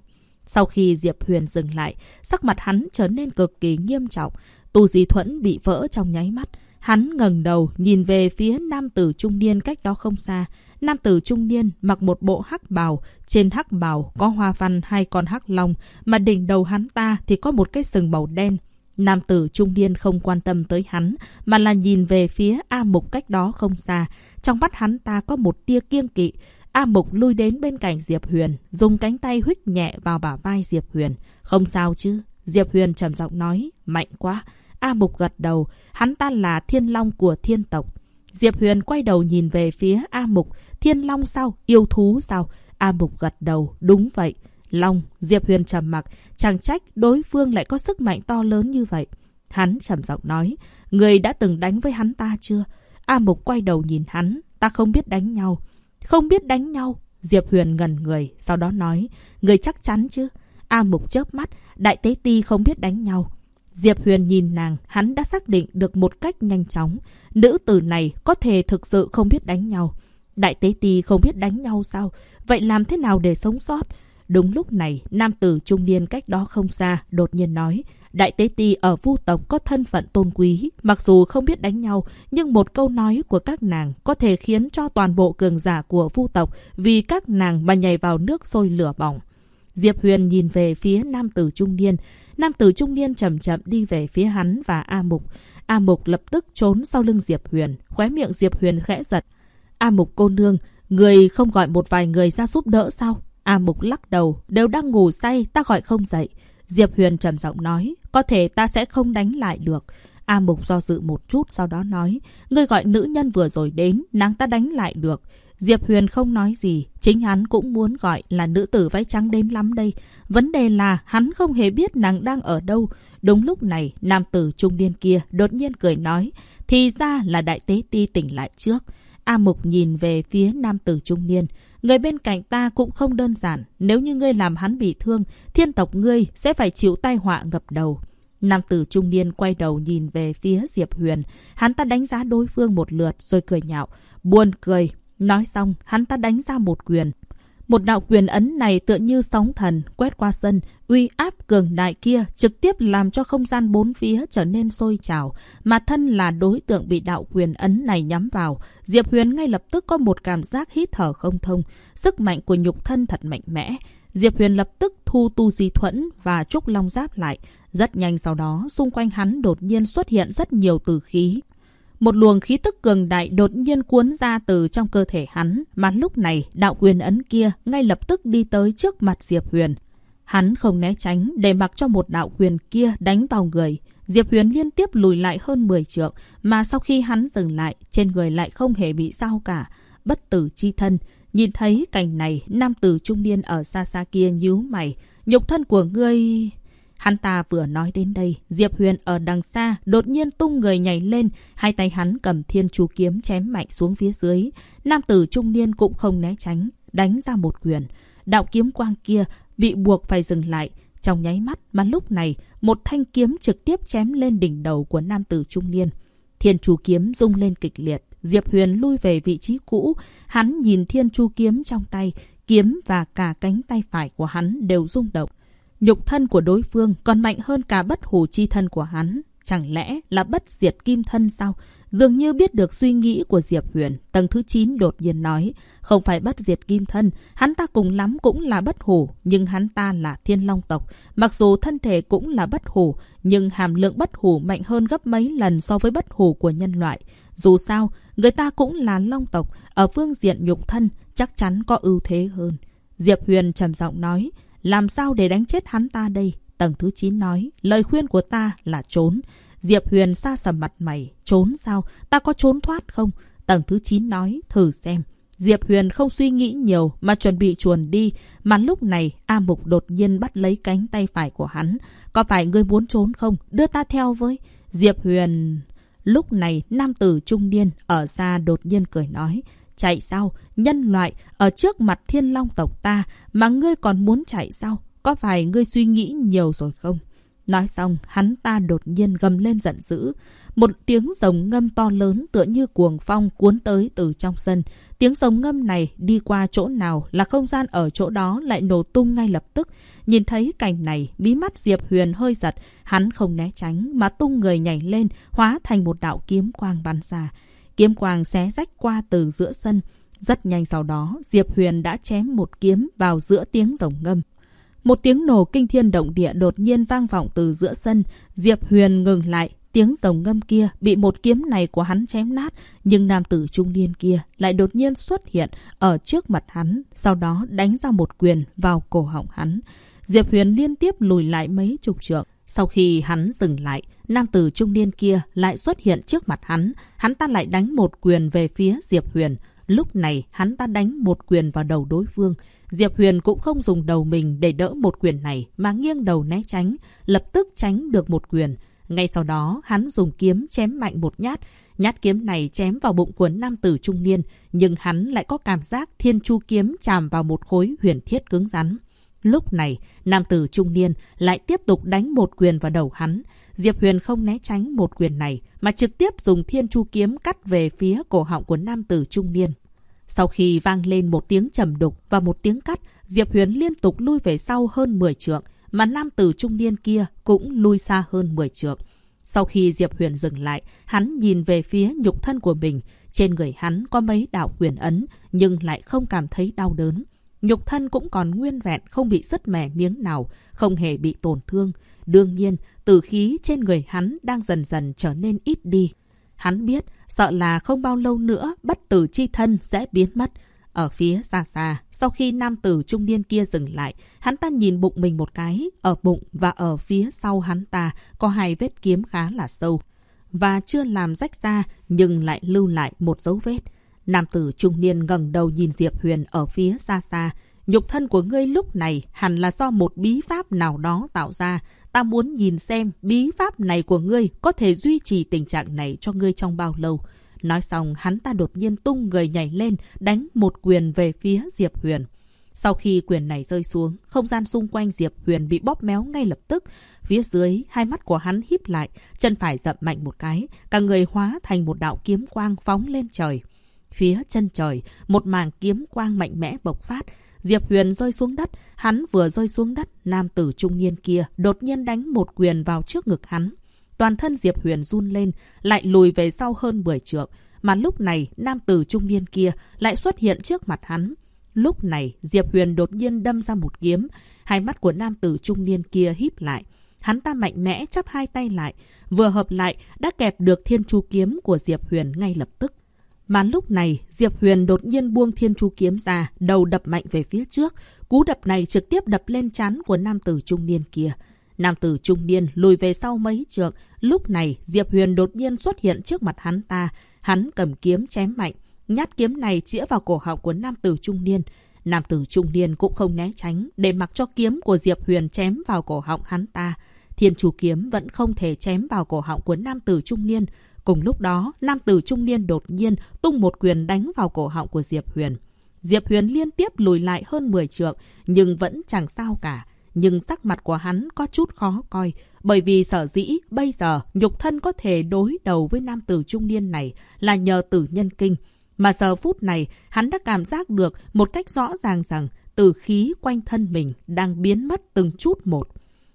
Sau khi Diệp Huyền dừng lại, sắc mặt hắn trở nên cực kỳ nghiêm trọng. Tu di thuẫn bị vỡ trong nháy mắt. Hắn ngẩng đầu nhìn về phía nam tử trung niên cách đó không xa. Nam tử trung niên mặc một bộ hắc bào, trên hắc bào có hoa văn hai con hắc long, mà đỉnh đầu hắn ta thì có một cái sừng màu đen. Nam tử trung niên không quan tâm tới hắn, mà là nhìn về phía A Mục cách đó không xa. Trong mắt hắn ta có một tia kiêng kỵ. A Mục lui đến bên cạnh Diệp Huyền, dùng cánh tay huých nhẹ vào bả vai Diệp Huyền. Không sao chứ? Diệp Huyền trầm giọng nói, mạnh quá. A Mục gật đầu, hắn ta là thiên long của thiên tộc. Diệp Huyền quay đầu nhìn về phía A Mục, thiên long sao? Yêu thú sao? A Mục gật đầu, đúng vậy. Long, Diệp Huyền trầm mặc, chẳng trách đối phương lại có sức mạnh to lớn như vậy. Hắn trầm giọng nói, người đã từng đánh với hắn ta chưa? A Mục quay đầu nhìn hắn, ta không biết đánh nhau. Không biết đánh nhau. Diệp Huyền ngần người, sau đó nói, người chắc chắn chứ? A Mục chớp mắt, đại tế ti không biết đánh nhau. Diệp Huyền nhìn nàng, hắn đã xác định được một cách nhanh chóng. Nữ tử này có thể thực sự không biết đánh nhau. Đại tế ti không biết đánh nhau sao? Vậy làm thế nào để sống sót? Đúng lúc này, nam tử trung niên cách đó không xa, đột nhiên nói, Đại tế ti ở vu tộc có thân phận tôn quý, mặc dù không biết đánh nhau, nhưng một câu nói của các nàng có thể khiến cho toàn bộ cường giả của vu tộc vì các nàng mà nhảy vào nước sôi lửa bỏng. Diệp Huyền nhìn về phía nam tử trung niên, nam tử trung niên chậm chậm đi về phía hắn và A Mục. A Mục lập tức trốn sau lưng Diệp Huyền, khóe miệng Diệp Huyền khẽ giật. A Mục cô nương, người không gọi một vài người ra giúp đỡ sao? A Mục lắc đầu, đều đang ngủ say, ta gọi không dậy. Diệp Huyền trầm giọng nói, có thể ta sẽ không đánh lại được. A Mục do dự một chút sau đó nói, ngươi gọi nữ nhân vừa rồi đến, nàng ta đánh lại được. Diệp Huyền không nói gì, chính hắn cũng muốn gọi là nữ tử váy trắng đến lắm đây. Vấn đề là hắn không hề biết nàng đang ở đâu. Đúng lúc này, nam tử trung niên kia đột nhiên cười nói, thì ra là đại tế ti tỉnh lại trước. A Mục nhìn về phía nam tử trung niên. Người bên cạnh ta cũng không đơn giản. Nếu như ngươi làm hắn bị thương, thiên tộc ngươi sẽ phải chịu tai họa ngập đầu. Nam tử trung niên quay đầu nhìn về phía Diệp Huyền. Hắn ta đánh giá đối phương một lượt rồi cười nhạo. Buồn cười. Nói xong, hắn ta đánh ra một quyền. Một đạo quyền ấn này tựa như sóng thần quét qua sân, uy áp cường đại kia trực tiếp làm cho không gian bốn phía trở nên sôi trào, mà thân là đối tượng bị đạo quyền ấn này nhắm vào. Diệp Huyền ngay lập tức có một cảm giác hít thở không thông, sức mạnh của nhục thân thật mạnh mẽ. Diệp Huyền lập tức thu tu di thuẫn và trúc long giáp lại. Rất nhanh sau đó, xung quanh hắn đột nhiên xuất hiện rất nhiều từ khí. Một luồng khí tức cường đại đột nhiên cuốn ra từ trong cơ thể hắn, mà lúc này đạo quyền ấn kia ngay lập tức đi tới trước mặt Diệp Huyền. Hắn không né tránh để mặc cho một đạo quyền kia đánh vào người. Diệp Huyền liên tiếp lùi lại hơn 10 trượng, mà sau khi hắn dừng lại, trên người lại không hề bị sao cả. Bất tử chi thân, nhìn thấy cảnh này, nam tử trung niên ở xa xa kia nhíu mày. Nhục thân của ngươi... Hắn ta vừa nói đến đây, Diệp Huyền ở đằng xa đột nhiên tung người nhảy lên, hai tay hắn cầm thiên chú kiếm chém mạnh xuống phía dưới. Nam tử trung niên cũng không né tránh, đánh ra một quyền. Đạo kiếm quang kia bị buộc phải dừng lại. Trong nháy mắt mà lúc này, một thanh kiếm trực tiếp chém lên đỉnh đầu của nam tử trung niên. Thiên chú kiếm rung lên kịch liệt, Diệp Huyền lui về vị trí cũ. Hắn nhìn thiên chu kiếm trong tay, kiếm và cả cánh tay phải của hắn đều rung động. Nhục thân của đối phương còn mạnh hơn cả bất hủ chi thân của hắn. Chẳng lẽ là bất diệt kim thân sao? Dường như biết được suy nghĩ của Diệp Huyền, tầng thứ 9 đột nhiên nói, không phải bất diệt kim thân, hắn ta cùng lắm cũng là bất hủ, nhưng hắn ta là thiên long tộc. Mặc dù thân thể cũng là bất hủ, nhưng hàm lượng bất hủ mạnh hơn gấp mấy lần so với bất hủ của nhân loại. Dù sao, người ta cũng là long tộc, ở phương diện nhục thân chắc chắn có ưu thế hơn. Diệp Huyền trầm giọng nói, làm sao để đánh chết hắn ta đây? Tầng thứ 9 nói, lời khuyên của ta là trốn. Diệp Huyền xa sầm mặt mày, trốn sao? Ta có trốn thoát không? Tầng thứ 9 nói, thử xem. Diệp Huyền không suy nghĩ nhiều mà chuẩn bị chuồn đi, mà lúc này A Mục đột nhiên bắt lấy cánh tay phải của hắn. Có phải ngươi muốn trốn không? Đưa ta theo với. Diệp Huyền... Lúc này, nam tử trung niên ở xa đột nhiên cười nói. Chạy sao? Nhân loại ở trước mặt thiên long tộc ta mà ngươi còn muốn chạy sao? Có phải ngươi suy nghĩ nhiều rồi không? Nói xong, hắn ta đột nhiên gầm lên giận dữ. Một tiếng rồng ngâm to lớn tựa như cuồng phong cuốn tới từ trong sân. Tiếng rồng ngâm này đi qua chỗ nào là không gian ở chỗ đó lại nổ tung ngay lập tức. Nhìn thấy cảnh này, bí mắt Diệp Huyền hơi giật. Hắn không né tránh mà tung người nhảy lên, hóa thành một đạo kiếm quang bắn ra. Kiếm quang xé rách qua từ giữa sân. Rất nhanh sau đó, Diệp Huyền đã chém một kiếm vào giữa tiếng rồng ngâm. Một tiếng nổ kinh thiên động địa đột nhiên vang vọng từ giữa sân. Diệp Huyền ngừng lại. Tiếng rồng ngâm kia bị một kiếm này của hắn chém nát, nhưng nam tử trung niên kia lại đột nhiên xuất hiện ở trước mặt hắn, sau đó đánh ra một quyền vào cổ họng hắn. Diệp Huyền liên tiếp lùi lại mấy chục trượng. Sau khi hắn dừng lại, nam tử trung niên kia lại xuất hiện trước mặt hắn. Hắn ta lại đánh một quyền về phía Diệp Huyền. Lúc này, hắn ta đánh một quyền vào đầu đối phương. Diệp Huyền cũng không dùng đầu mình để đỡ một quyền này, mà nghiêng đầu né tránh, lập tức tránh được một quyền. Ngay sau đó, hắn dùng kiếm chém mạnh một nhát. Nhát kiếm này chém vào bụng của nam tử trung niên, nhưng hắn lại có cảm giác thiên chu kiếm chạm vào một khối huyền thiết cứng rắn. Lúc này, nam tử trung niên lại tiếp tục đánh một quyền vào đầu hắn. Diệp Huyền không né tránh một quyền này, mà trực tiếp dùng thiên chu kiếm cắt về phía cổ họng của nam tử trung niên. Sau khi vang lên một tiếng trầm đục và một tiếng cắt, Diệp Huyền liên tục lui về sau hơn 10 trượng, mà nam tử trung niên kia cũng lui xa hơn 10 trượng. Sau khi Diệp Huyền dừng lại, hắn nhìn về phía nhục thân của mình. Trên người hắn có mấy đạo quyền ấn, nhưng lại không cảm thấy đau đớn. Nhục thân cũng còn nguyên vẹn, không bị sứt mẻ miếng nào, không hề bị tổn thương. Đương nhiên, tử khí trên người hắn đang dần dần trở nên ít đi. Hắn biết, sợ là không bao lâu nữa bất tử chi thân sẽ biến mất. Ở phía xa xa, sau khi nam tử trung niên kia dừng lại, hắn ta nhìn bụng mình một cái, ở bụng và ở phía sau hắn ta có hai vết kiếm khá là sâu. Và chưa làm rách ra, nhưng lại lưu lại một dấu vết. Nam tử trung niên ngẩng đầu nhìn Diệp Huyền ở phía xa xa. Nhục thân của ngươi lúc này hẳn là do một bí pháp nào đó tạo ra. Ta muốn nhìn xem bí pháp này của ngươi có thể duy trì tình trạng này cho ngươi trong bao lâu. Nói xong, hắn ta đột nhiên tung người nhảy lên, đánh một quyền về phía Diệp Huyền. Sau khi quyền này rơi xuống, không gian xung quanh Diệp Huyền bị bóp méo ngay lập tức. Phía dưới, hai mắt của hắn híp lại, chân phải dậm mạnh một cái, cả người hóa thành một đạo kiếm quang phóng lên trời. Phía chân trời, một màng kiếm quang mạnh mẽ bộc phát. Diệp Huyền rơi xuống đất, hắn vừa rơi xuống đất, nam tử trung niên kia đột nhiên đánh một quyền vào trước ngực hắn. Toàn thân Diệp Huyền run lên, lại lùi về sau hơn 10 trượng. Mà lúc này, nam tử trung niên kia lại xuất hiện trước mặt hắn. Lúc này, Diệp Huyền đột nhiên đâm ra một kiếm. Hai mắt của nam tử trung niên kia híp lại. Hắn ta mạnh mẽ chắp hai tay lại, vừa hợp lại đã kẹp được thiên chu kiếm của Diệp Huyền ngay lập tức. Mà lúc này, Diệp Huyền đột nhiên buông thiên chu kiếm ra, đầu đập mạnh về phía trước. Cú đập này trực tiếp đập lên chán của nam tử trung niên kia. Nam tử trung niên lùi về sau mấy trượng. Lúc này, Diệp Huyền đột nhiên xuất hiện trước mặt hắn ta. Hắn cầm kiếm chém mạnh. Nhát kiếm này chĩa vào cổ họng của nam tử trung niên. Nam tử trung niên cũng không né tránh, để mặc cho kiếm của Diệp Huyền chém vào cổ họng hắn ta. Thiên chủ kiếm vẫn không thể chém vào cổ họng của nam tử trung niên. Cùng lúc đó, nam tử trung niên đột nhiên tung một quyền đánh vào cổ họng của Diệp Huyền. Diệp Huyền liên tiếp lùi lại hơn 10 trượng, nhưng vẫn chẳng sao cả. Nhưng sắc mặt của hắn có chút khó coi, bởi vì sở dĩ bây giờ nhục thân có thể đối đầu với nam tử trung niên này là nhờ tử nhân kinh. Mà giờ phút này, hắn đã cảm giác được một cách rõ ràng rằng tử khí quanh thân mình đang biến mất từng chút một.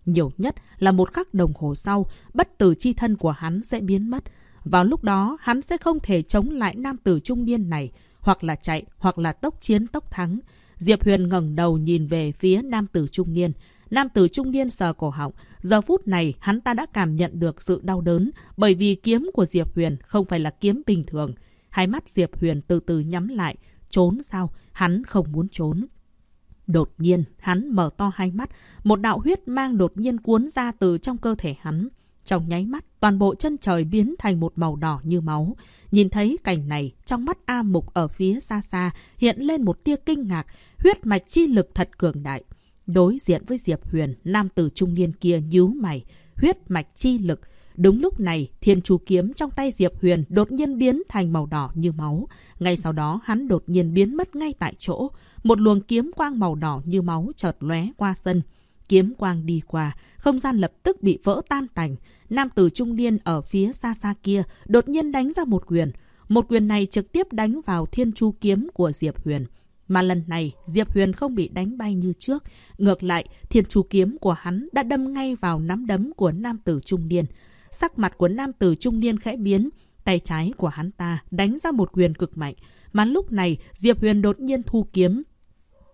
Nhiều nhất là một khắc đồng hồ sau, bất tử chi thân của hắn sẽ biến mất. Vào lúc đó, hắn sẽ không thể chống lại nam tử trung niên này, hoặc là chạy, hoặc là tốc chiến tốc thắng. Diệp Huyền ngẩng đầu nhìn về phía nam tử trung niên. Nam tử trung niên sờ cổ họng. Giờ phút này, hắn ta đã cảm nhận được sự đau đớn, bởi vì kiếm của Diệp Huyền không phải là kiếm bình thường. Hai mắt Diệp Huyền từ từ nhắm lại. Trốn sao? Hắn không muốn trốn. Đột nhiên, hắn mở to hai mắt. Một đạo huyết mang đột nhiên cuốn ra từ trong cơ thể hắn. Trong nháy mắt, toàn bộ chân trời biến thành một màu đỏ như máu. Nhìn thấy cảnh này, trong mắt A Mục ở phía xa xa hiện lên một tia kinh ngạc, huyết mạch chi lực thật cường đại. Đối diện với Diệp Huyền, nam tử trung niên kia nhíu mày, huyết mạch chi lực. Đúng lúc này, thiên chú kiếm trong tay Diệp Huyền đột nhiên biến thành màu đỏ như máu. Ngay sau đó, hắn đột nhiên biến mất ngay tại chỗ. Một luồng kiếm quang màu đỏ như máu chợt lóe qua sân. Kiếm quang đi qua, không gian lập tức bị vỡ tan tành. Nam tử trung niên ở phía xa xa kia đột nhiên đánh ra một quyền. Một quyền này trực tiếp đánh vào thiên chu kiếm của Diệp Huyền. Mà lần này, Diệp Huyền không bị đánh bay như trước. Ngược lại, thiên chu kiếm của hắn đã đâm ngay vào nắm đấm của nam tử trung niên. Sắc mặt của nam tử trung niên khẽ biến, tay trái của hắn ta đánh ra một quyền cực mạnh. Mà lúc này, Diệp Huyền đột nhiên thu kiếm,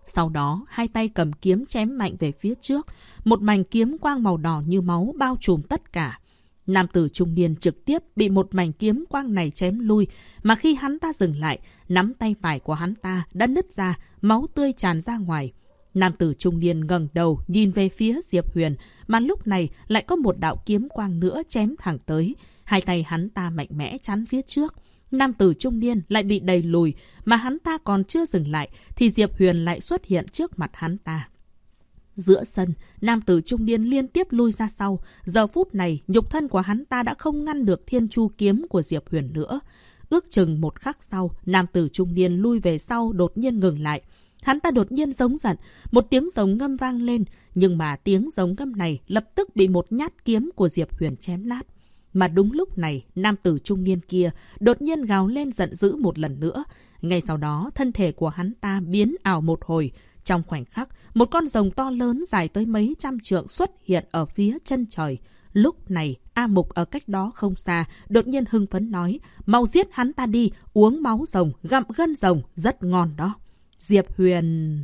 sau đó, hai tay cầm kiếm chém mạnh về phía trước. Một mảnh kiếm quang màu đỏ như máu bao trùm tất cả. Nam tử trung niên trực tiếp bị một mảnh kiếm quang này chém lui, mà khi hắn ta dừng lại, nắm tay phải của hắn ta đã nứt ra, máu tươi tràn ra ngoài. Nam tử trung niên ngẩng đầu nhìn về phía Diệp Huyền, mà lúc này lại có một đạo kiếm quang nữa chém thẳng tới. Hai tay hắn ta mạnh mẽ chắn phía trước. Nam tử trung niên lại bị đầy lùi, mà hắn ta còn chưa dừng lại, thì Diệp Huyền lại xuất hiện trước mặt hắn ta. Giữa sân, nam tử trung niên liên tiếp lui ra sau. Giờ phút này, nhục thân của hắn ta đã không ngăn được thiên chu kiếm của Diệp Huyền nữa. Ước chừng một khắc sau, nam tử trung niên lui về sau đột nhiên ngừng lại. Hắn ta đột nhiên giống giận, một tiếng giống ngâm vang lên, nhưng mà tiếng giống ngâm này lập tức bị một nhát kiếm của Diệp Huyền chém nát. Mà đúng lúc này, nam tử trung niên kia đột nhiên gào lên giận dữ một lần nữa. Ngay sau đó, thân thể của hắn ta biến ảo một hồi, trong khoảnh khắc, một con rồng to lớn dài tới mấy trăm trượng xuất hiện ở phía chân trời. Lúc này, A Mục ở cách đó không xa, đột nhiên hưng phấn nói, mau giết hắn ta đi, uống máu rồng, gặm gân rồng, rất ngon đó. Diệp Huyền...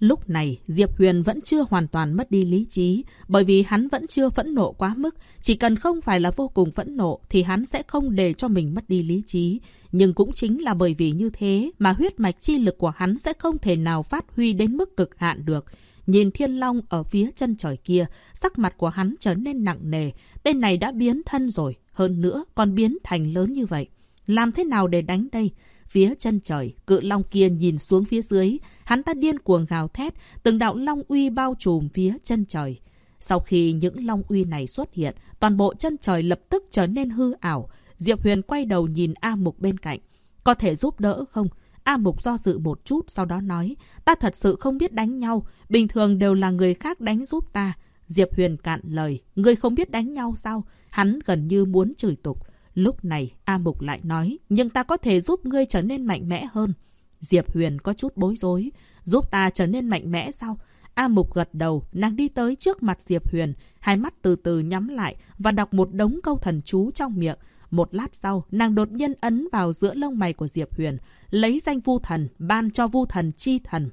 Lúc này, Diệp Huyền vẫn chưa hoàn toàn mất đi lý trí, bởi vì hắn vẫn chưa phẫn nộ quá mức. Chỉ cần không phải là vô cùng phẫn nộ, thì hắn sẽ không để cho mình mất đi lý trí. Nhưng cũng chính là bởi vì như thế mà huyết mạch chi lực của hắn sẽ không thể nào phát huy đến mức cực hạn được. Nhìn thiên long ở phía chân trời kia, sắc mặt của hắn trở nên nặng nề. Tên này đã biến thân rồi, hơn nữa còn biến thành lớn như vậy. Làm thế nào để đánh đây? Phía chân trời, cự long kia nhìn xuống phía dưới, hắn ta điên cuồng gào thét, từng đạo long uy bao trùm phía chân trời. Sau khi những long uy này xuất hiện, toàn bộ chân trời lập tức trở nên hư ảo. Diệp Huyền quay đầu nhìn A Mục bên cạnh. Có thể giúp đỡ không? A Mục do dự một chút sau đó nói, ta thật sự không biết đánh nhau, bình thường đều là người khác đánh giúp ta. Diệp Huyền cạn lời, ngươi không biết đánh nhau sao? Hắn gần như muốn chửi tục. Lúc này, A Mục lại nói, nhưng ta có thể giúp ngươi trở nên mạnh mẽ hơn. Diệp Huyền có chút bối rối. Giúp ta trở nên mạnh mẽ sao? A Mục gật đầu, nàng đi tới trước mặt Diệp Huyền, hai mắt từ từ nhắm lại và đọc một đống câu thần chú trong miệng. Một lát sau, nàng đột nhiên ấn vào giữa lông mày của Diệp Huyền, lấy danh vu thần, ban cho vu thần chi thần.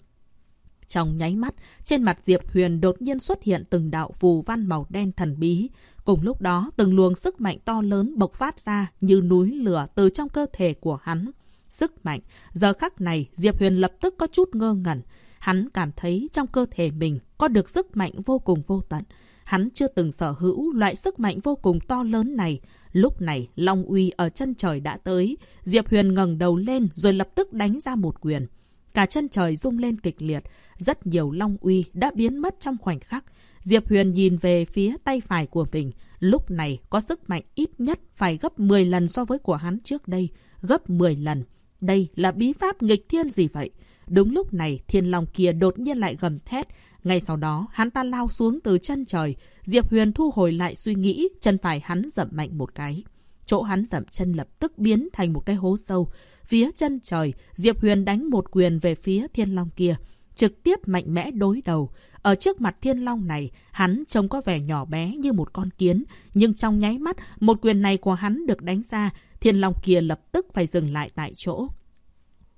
Trong nháy mắt, trên mặt Diệp Huyền đột nhiên xuất hiện từng đạo phù văn màu đen thần bí. Cùng lúc đó, từng luồng sức mạnh to lớn bộc phát ra như núi lửa từ trong cơ thể của hắn. Sức mạnh. Giờ khắc này, Diệp Huyền lập tức có chút ngơ ngẩn. Hắn cảm thấy trong cơ thể mình có được sức mạnh vô cùng vô tận. Hắn chưa từng sở hữu loại sức mạnh vô cùng to lớn này. Lúc này, Long uy ở chân trời đã tới. Diệp Huyền ngẩng đầu lên rồi lập tức đánh ra một quyền. Cả chân trời rung lên kịch liệt. Rất nhiều Long uy đã biến mất trong khoảnh khắc. Diệp Huyền nhìn về phía tay phải của mình. Lúc này có sức mạnh ít nhất phải gấp 10 lần so với của hắn trước đây. Gấp 10 lần. Đây là bí pháp nghịch thiên gì vậy? Đúng lúc này, thiên long kia đột nhiên lại gầm thét. Ngay sau đó, hắn ta lao xuống từ chân trời. Diệp Huyền thu hồi lại suy nghĩ, chân phải hắn dậm mạnh một cái. Chỗ hắn dậm chân lập tức biến thành một cái hố sâu. Phía chân trời, Diệp Huyền đánh một quyền về phía thiên long kia. Trực tiếp mạnh mẽ đối đầu. Ở trước mặt thiên long này, hắn trông có vẻ nhỏ bé như một con kiến. Nhưng trong nháy mắt, một quyền này của hắn được đánh ra, thiên long kia lập tức phải dừng lại tại chỗ.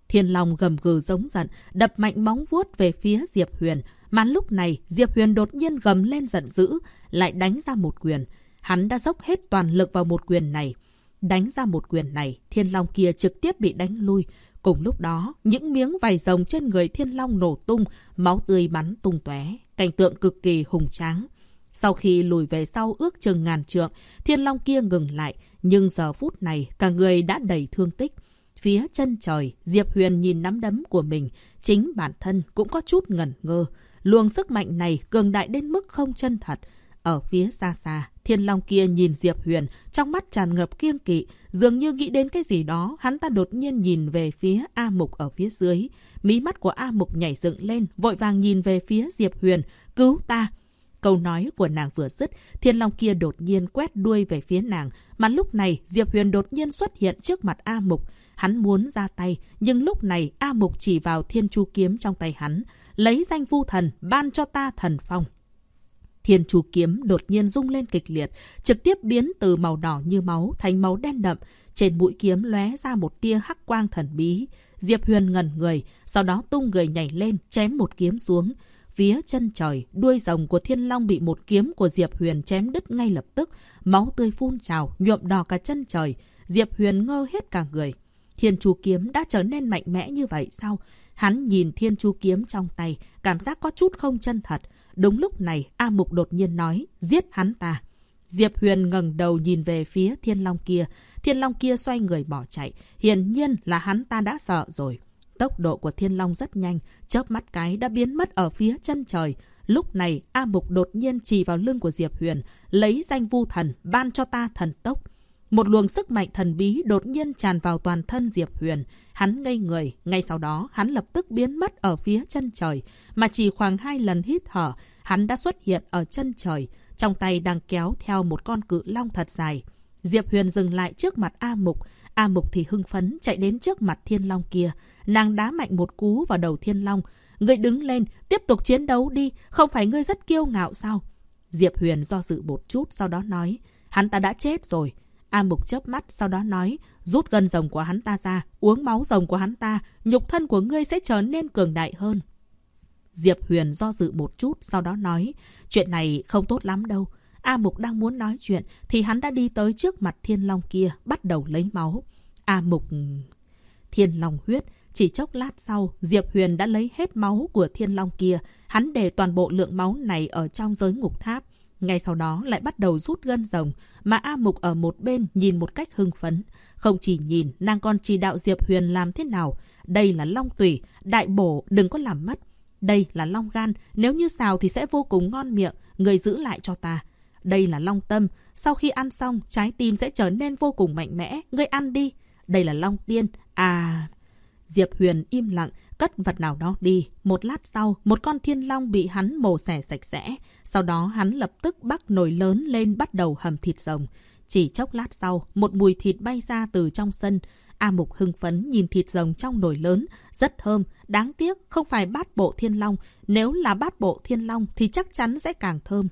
Thiên Long gầm gừ giống giận, đập mạnh móng vuốt về phía Diệp Huyền. Mà lúc này, Diệp Huyền đột nhiên gầm lên giận dữ, lại đánh ra một quyền. Hắn đã dốc hết toàn lực vào một quyền này. Đánh ra một quyền này, Thiên Long kia trực tiếp bị đánh lui. Cùng lúc đó, những miếng vải rồng trên người Thiên Long nổ tung, máu tươi bắn tung tóe, cảnh tượng cực kỳ hùng tráng. Sau khi lùi về sau ước chừng ngàn trượng, Thiên Long kia ngừng lại, nhưng giờ phút này cả người đã đầy thương tích. Phía chân trời, Diệp Huyền nhìn nắm đấm của mình, chính bản thân cũng có chút ngẩn ngơ. Luồng sức mạnh này cường đại đến mức không chân thật. Ở phía xa xa, thiên long kia nhìn Diệp Huyền, trong mắt tràn ngập kiêng kỵ, dường như nghĩ đến cái gì đó, hắn ta đột nhiên nhìn về phía A Mục ở phía dưới. Mí mắt của A Mục nhảy dựng lên, vội vàng nhìn về phía Diệp Huyền, cứu ta. Câu nói của nàng vừa dứt, thiên long kia đột nhiên quét đuôi về phía nàng, mà lúc này Diệp Huyền đột nhiên xuất hiện trước mặt A Mục. Hắn muốn ra tay, nhưng lúc này A Mục chỉ vào thiên chu kiếm trong tay hắn, lấy danh vu thần, ban cho ta thần phong. Thiên chủ kiếm đột nhiên rung lên kịch liệt, trực tiếp biến từ màu đỏ như máu thành màu đen đậm. Trên mũi kiếm lóe ra một tia hắc quang thần bí. Diệp Huyền ngẩn người, sau đó tung người nhảy lên, chém một kiếm xuống. Phía chân trời, đuôi rồng của thiên long bị một kiếm của Diệp Huyền chém đứt ngay lập tức. Máu tươi phun trào, nhuộm đỏ cả chân trời. Diệp Huyền ngơ hết cả người. Thiên chủ Kiếm đã trở nên mạnh mẽ như vậy sao? Hắn nhìn Thiên Chu Kiếm trong tay, cảm giác có chút không chân thật. Đúng lúc này, A Mục đột nhiên nói, giết hắn ta. Diệp Huyền ngẩng đầu nhìn về phía Thiên Long kia. Thiên Long kia xoay người bỏ chạy. Hiển nhiên là hắn ta đã sợ rồi. Tốc độ của Thiên Long rất nhanh, chớp mắt cái đã biến mất ở phía chân trời. Lúc này, A Mục đột nhiên chỉ vào lưng của Diệp Huyền, lấy danh vu thần, ban cho ta thần tốc. Một luồng sức mạnh thần bí đột nhiên tràn vào toàn thân Diệp Huyền. Hắn ngây người, ngay sau đó hắn lập tức biến mất ở phía chân trời. Mà chỉ khoảng hai lần hít thở, hắn đã xuất hiện ở chân trời, trong tay đang kéo theo một con cự long thật dài. Diệp Huyền dừng lại trước mặt A Mục. A Mục thì hưng phấn chạy đến trước mặt thiên long kia. Nàng đá mạnh một cú vào đầu thiên long. Ngươi đứng lên, tiếp tục chiến đấu đi, không phải ngươi rất kiêu ngạo sao? Diệp Huyền do dự một chút, sau đó nói, hắn ta đã chết rồi. A Mục chớp mắt, sau đó nói, rút gân rồng của hắn ta ra, uống máu rồng của hắn ta, nhục thân của ngươi sẽ trở nên cường đại hơn. Diệp Huyền do dự một chút, sau đó nói, chuyện này không tốt lắm đâu. A Mục đang muốn nói chuyện, thì hắn đã đi tới trước mặt Thiên Long kia, bắt đầu lấy máu. A Mục... Thiên Long huyết, chỉ chốc lát sau, Diệp Huyền đã lấy hết máu của Thiên Long kia. Hắn để toàn bộ lượng máu này ở trong giới ngục tháp. Ngay sau đó lại bắt đầu rút gân rồng, mà A Mục ở một bên nhìn một cách hưng phấn. Không chỉ nhìn, nàng còn chỉ đạo Diệp Huyền làm thế nào. Đây là long tủy, đại bổ, đừng có làm mất. Đây là long gan, nếu như xào thì sẽ vô cùng ngon miệng, người giữ lại cho ta. Đây là long tâm, sau khi ăn xong, trái tim sẽ trở nên vô cùng mạnh mẽ, người ăn đi. Đây là long tiên, à... Diệp Huyền im lặng, cất vật nào đó đi. Một lát sau, một con thiên long bị hắn mổ xẻ sạch sẽ. Sau đó hắn lập tức bắt nồi lớn lên bắt đầu hầm thịt rồng. Chỉ chốc lát sau, một mùi thịt bay ra từ trong sân. A Mục hưng phấn nhìn thịt rồng trong nồi lớn, rất thơm. Đáng tiếc, không phải bát bộ thiên long. Nếu là bát bộ thiên long thì chắc chắn sẽ càng thơm.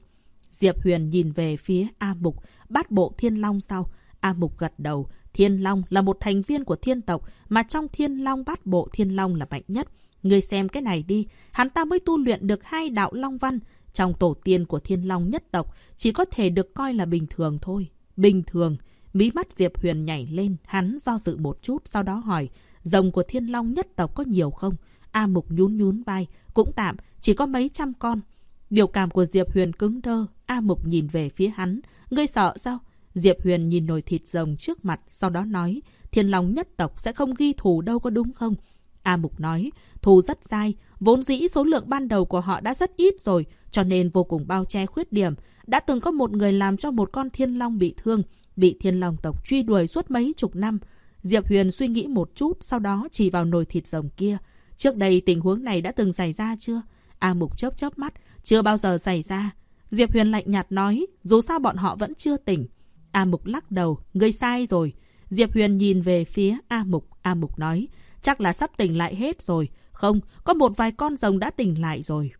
Diệp Huyền nhìn về phía A Mục, bát bộ thiên long sau. A Mục gật đầu, Thiên Long là một thành viên của thiên tộc, mà trong Thiên Long bát bộ Thiên Long là mạnh nhất. Người xem cái này đi, hắn ta mới tu luyện được hai đạo Long Văn. Trong tổ tiên của Thiên Long nhất tộc, chỉ có thể được coi là bình thường thôi. Bình thường. Mí mắt Diệp Huyền nhảy lên, hắn do dự một chút, sau đó hỏi, Rồng của thiên long nhất tộc có nhiều không? A Mục nhún nhún vai. Cũng tạm, chỉ có mấy trăm con. Điều cảm của Diệp Huyền cứng đơ. A Mục nhìn về phía hắn. Ngươi sợ sao? Diệp Huyền nhìn nồi thịt rồng trước mặt, sau đó nói, thiên long nhất tộc sẽ không ghi thù đâu có đúng không? A Mục nói, thù rất dai, vốn dĩ số lượng ban đầu của họ đã rất ít rồi, cho nên vô cùng bao che khuyết điểm. Đã từng có một người làm cho một con thiên long bị thương, bị thiên long tộc truy đuổi suốt mấy chục năm. Diệp Huyền suy nghĩ một chút, sau đó chỉ vào nồi thịt rồng kia. Trước đây tình huống này đã từng xảy ra chưa? A Mục chớp chớp mắt, chưa bao giờ xảy ra. Diệp Huyền lạnh nhạt nói, dù sao bọn họ vẫn chưa tỉnh. A Mục lắc đầu, ngươi sai rồi. Diệp Huyền nhìn về phía A Mục, A Mục nói, chắc là sắp tỉnh lại hết rồi. Không, có một vài con rồng đã tỉnh lại rồi.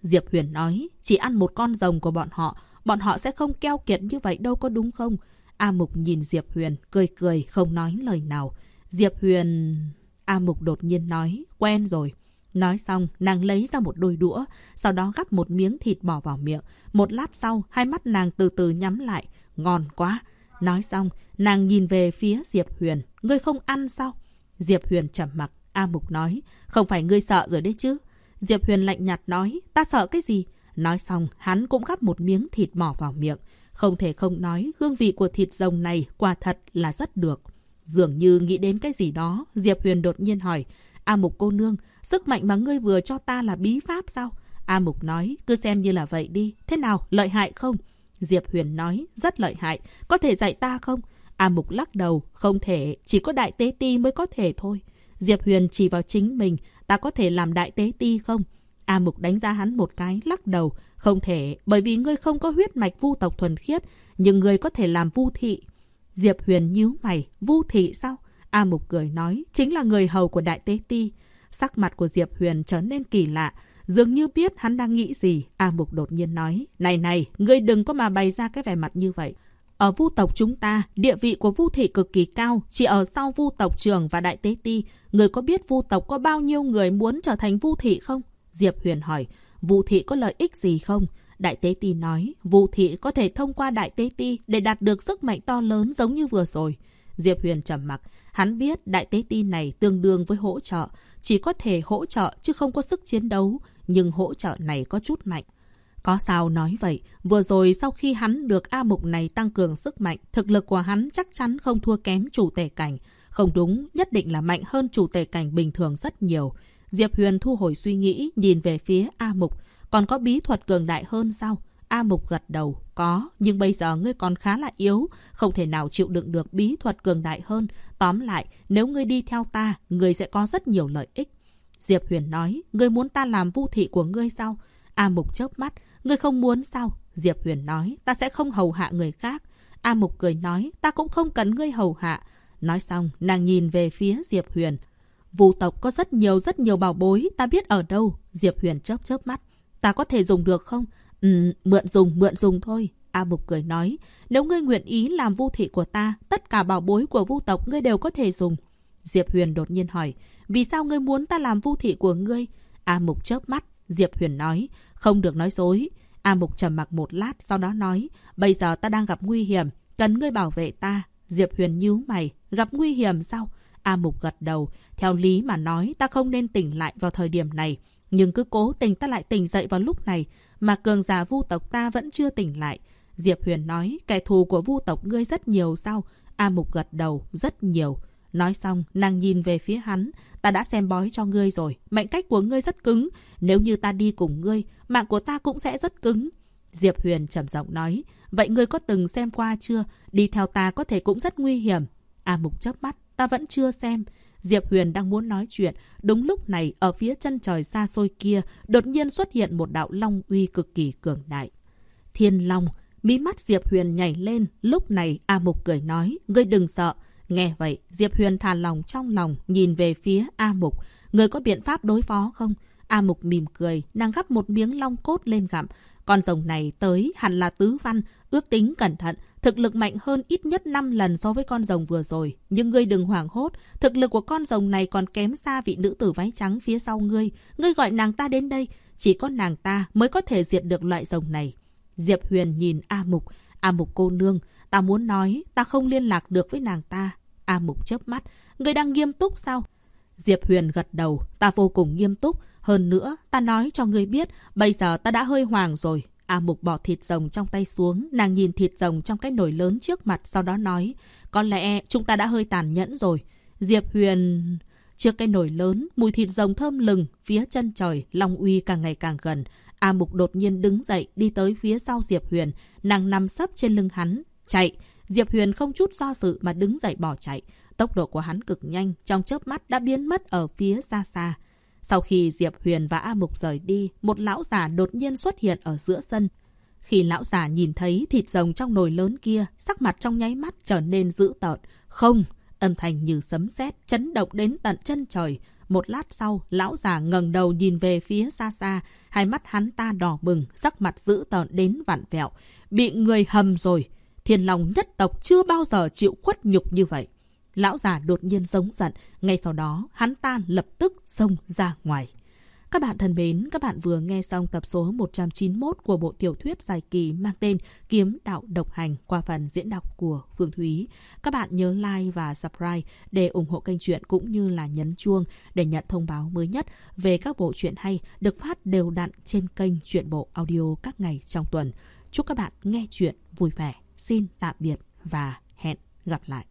Diệp Huyền nói, chỉ ăn một con rồng của bọn họ, bọn họ sẽ không keo kiệt như vậy đâu có đúng không? A Mục nhìn Diệp Huyền, cười cười, không nói lời nào. Diệp Huyền... A Mục đột nhiên nói, quen rồi. Nói xong, nàng lấy ra một đôi đũa, sau đó gắp một miếng thịt bỏ vào miệng. Một lát sau, hai mắt nàng từ từ nhắm lại. Ngon quá. Nói xong, nàng nhìn về phía Diệp Huyền. Ngươi không ăn sao? Diệp Huyền trầm mặc. A Mục nói, không phải ngươi sợ rồi đấy chứ. Diệp Huyền lạnh nhạt nói, ta sợ cái gì? Nói xong, hắn cũng gắp một miếng thịt mỏ vào miệng. Không thể không nói, hương vị của thịt rồng này quả thật là rất được. Dường như nghĩ đến cái gì đó, Diệp Huyền đột nhiên hỏi, A Mục cô nương, sức mạnh mà ngươi vừa cho ta là bí pháp sao? A Mục nói, cứ xem như là vậy đi. Thế nào, lợi hại không? Diệp Huyền nói, rất lợi hại. Có thể dạy ta không? A Mục lắc đầu, không thể, chỉ có đại tế ti mới có thể thôi. Diệp Huyền chỉ vào chính mình, ta có thể làm đại tế ti không? A Mục đánh giá hắn một cái, lắc đầu. Không thể, bởi vì ngươi không có huyết mạch vu tộc thuần khiết, nhưng ngươi có thể làm vu thị. Diệp Huyền nhíu mày, vu thị sao? A Mục cười nói, chính là người hầu của đại tế ti. Sắc mặt của Diệp Huyền trở nên kỳ lạ. Dường như biết hắn đang nghĩ gì, A Mục đột nhiên nói, này này, ngươi đừng có mà bày ra cái vẻ mặt như vậy. Ở vu tộc chúng ta, địa vị của vu thị cực kỳ cao, chỉ ở sau vu tộc trường và đại tế ti. Người có biết vu tộc có bao nhiêu người muốn trở thành vu thị không? Diệp Huyền hỏi, vu thị có lợi ích gì không? Đại tế ti nói, vu thị có thể thông qua đại tế ti để đạt được sức mạnh to lớn giống như vừa rồi. Diệp Huyền trầm mặc, hắn biết đại tế ti này tương đương với hỗ trợ, chỉ có thể hỗ trợ chứ không có sức chiến đấu, nhưng hỗ trợ này có chút mạnh. Có sao nói vậy, vừa rồi sau khi hắn được A Mục này tăng cường sức mạnh, thực lực của hắn chắc chắn không thua kém chủ tể cảnh. Không đúng, nhất định là mạnh hơn chủ tể cảnh bình thường rất nhiều. Diệp Huyền thu hồi suy nghĩ, nhìn về phía A Mục. Còn có bí thuật cường đại hơn sao? A Mục gật đầu. Có, nhưng bây giờ ngươi còn khá là yếu, không thể nào chịu đựng được bí thuật cường đại hơn. Tóm lại, nếu ngươi đi theo ta, ngươi sẽ có rất nhiều lợi ích. Diệp Huyền nói, ngươi muốn ta làm vu thị của ngươi sao? A Mục chớp mắt, ngươi không muốn sao? Diệp Huyền nói, ta sẽ không hầu hạ người khác. A Mục cười nói, ta cũng không cần ngươi hầu hạ. Nói xong, nàng nhìn về phía Diệp Huyền. Vu tộc có rất nhiều rất nhiều bảo bối, ta biết ở đâu. Diệp Huyền chớp chớp mắt. Ta có thể dùng được không? Ừ, mượn dùng, mượn dùng thôi. A Mục cười nói, nếu ngươi nguyện ý làm vu thị của ta, tất cả bảo bối của vu tộc ngươi đều có thể dùng. Diệp Huyền đột nhiên hỏi, vì sao ngươi muốn ta làm vu thị của ngươi? A Mục chớp mắt, Diệp Huyền nói, không được nói dối. A Mục trầm mặc một lát, sau đó nói, bây giờ ta đang gặp nguy hiểm, cần ngươi bảo vệ ta. Diệp Huyền nhíu mày, gặp nguy hiểm sao? A Mục gật đầu, theo lý mà nói ta không nên tỉnh lại vào thời điểm này. Nhưng cứ cố tình ta lại tỉnh dậy vào lúc này, mà cường giả vu tộc ta vẫn chưa tỉnh lại. Diệp Huyền nói, kẻ thù của vu tộc ngươi rất nhiều sao? A Mục gật đầu, rất nhiều. Nói xong, nàng nhìn về phía hắn. Ta đã xem bói cho ngươi rồi. Mệnh cách của ngươi rất cứng. Nếu như ta đi cùng ngươi, mạng của ta cũng sẽ rất cứng. Diệp Huyền trầm giọng nói. Vậy ngươi có từng xem qua chưa? Đi theo ta có thể cũng rất nguy hiểm. A Mục chớp mắt. Ta vẫn chưa xem. Diệp Huyền đang muốn nói chuyện. Đúng lúc này, ở phía chân trời xa xôi kia, đột nhiên xuất hiện một đạo long uy cực kỳ cường đại. Thiên Long, mí mắt Diệp Huyền nhảy lên. Lúc này, A Mục cười nói, ngươi đừng sợ. Nghe vậy, Diệp Huyền thả lòng trong lòng, nhìn về phía A Mục. Người có biện pháp đối phó không? A Mục mỉm cười, nàng gắp một miếng long cốt lên gặm. Con rồng này tới hẳn là tứ văn, ước tính cẩn thận, thực lực mạnh hơn ít nhất 5 lần so với con rồng vừa rồi. Nhưng ngươi đừng hoảng hốt, thực lực của con rồng này còn kém xa vị nữ tử váy trắng phía sau ngươi. Ngươi gọi nàng ta đến đây, chỉ có nàng ta mới có thể diệt được loại rồng này. Diệp Huyền nhìn A Mục, A Mục cô nương, ta muốn nói, ta không liên lạc được với nàng ta. A Mục chớp mắt. Người đang nghiêm túc sao? Diệp Huyền gật đầu. Ta vô cùng nghiêm túc. Hơn nữa, ta nói cho người biết, bây giờ ta đã hơi hoàng rồi. A Mục bỏ thịt rồng trong tay xuống, nàng nhìn thịt rồng trong cái nồi lớn trước mặt, sau đó nói, có lẽ chúng ta đã hơi tàn nhẫn rồi. Diệp Huyền... Trước cái nồi lớn, mùi thịt rồng thơm lừng, phía chân trời, Long Uy càng ngày càng gần. A Mục đột nhiên đứng dậy, đi tới phía sau Diệp Huyền. Nàng nằm sấp trên lưng hắn. Chạy! Diệp Huyền không chút do dự mà đứng dậy bỏ chạy. Tốc độ của hắn cực nhanh, trong chớp mắt đã biến mất ở phía xa xa. Sau khi Diệp Huyền và A Mục rời đi, một lão già đột nhiên xuất hiện ở giữa sân. Khi lão già nhìn thấy thịt rồng trong nồi lớn kia, sắc mặt trong nháy mắt trở nên dữ tợn. Không! Âm thanh như sấm sét chấn động đến tận chân trời. Một lát sau, lão già ngẩng đầu nhìn về phía xa xa. Hai mắt hắn ta đỏ bừng, sắc mặt dữ tợn đến vặn vẹo. Bị người hầm rồi. Thiên Long nhất tộc chưa bao giờ chịu khuất nhục như vậy. Lão già đột nhiên giống giận. Ngay sau đó, hắn ta lập tức xông ra ngoài. Các bạn thân mến, các bạn vừa nghe xong tập số 191 của bộ tiểu thuyết dài kỳ mang tên Kiếm Đạo Độc Hành qua phần diễn đọc của Phương Thúy. Các bạn nhớ like và subscribe để ủng hộ kênh truyện cũng như là nhấn chuông để nhận thông báo mới nhất về các bộ truyện hay được phát đều đặn trên kênh truyện bộ audio các ngày trong tuần. Chúc các bạn nghe chuyện vui vẻ. Xin tạm biệt và hẹn gặp lại.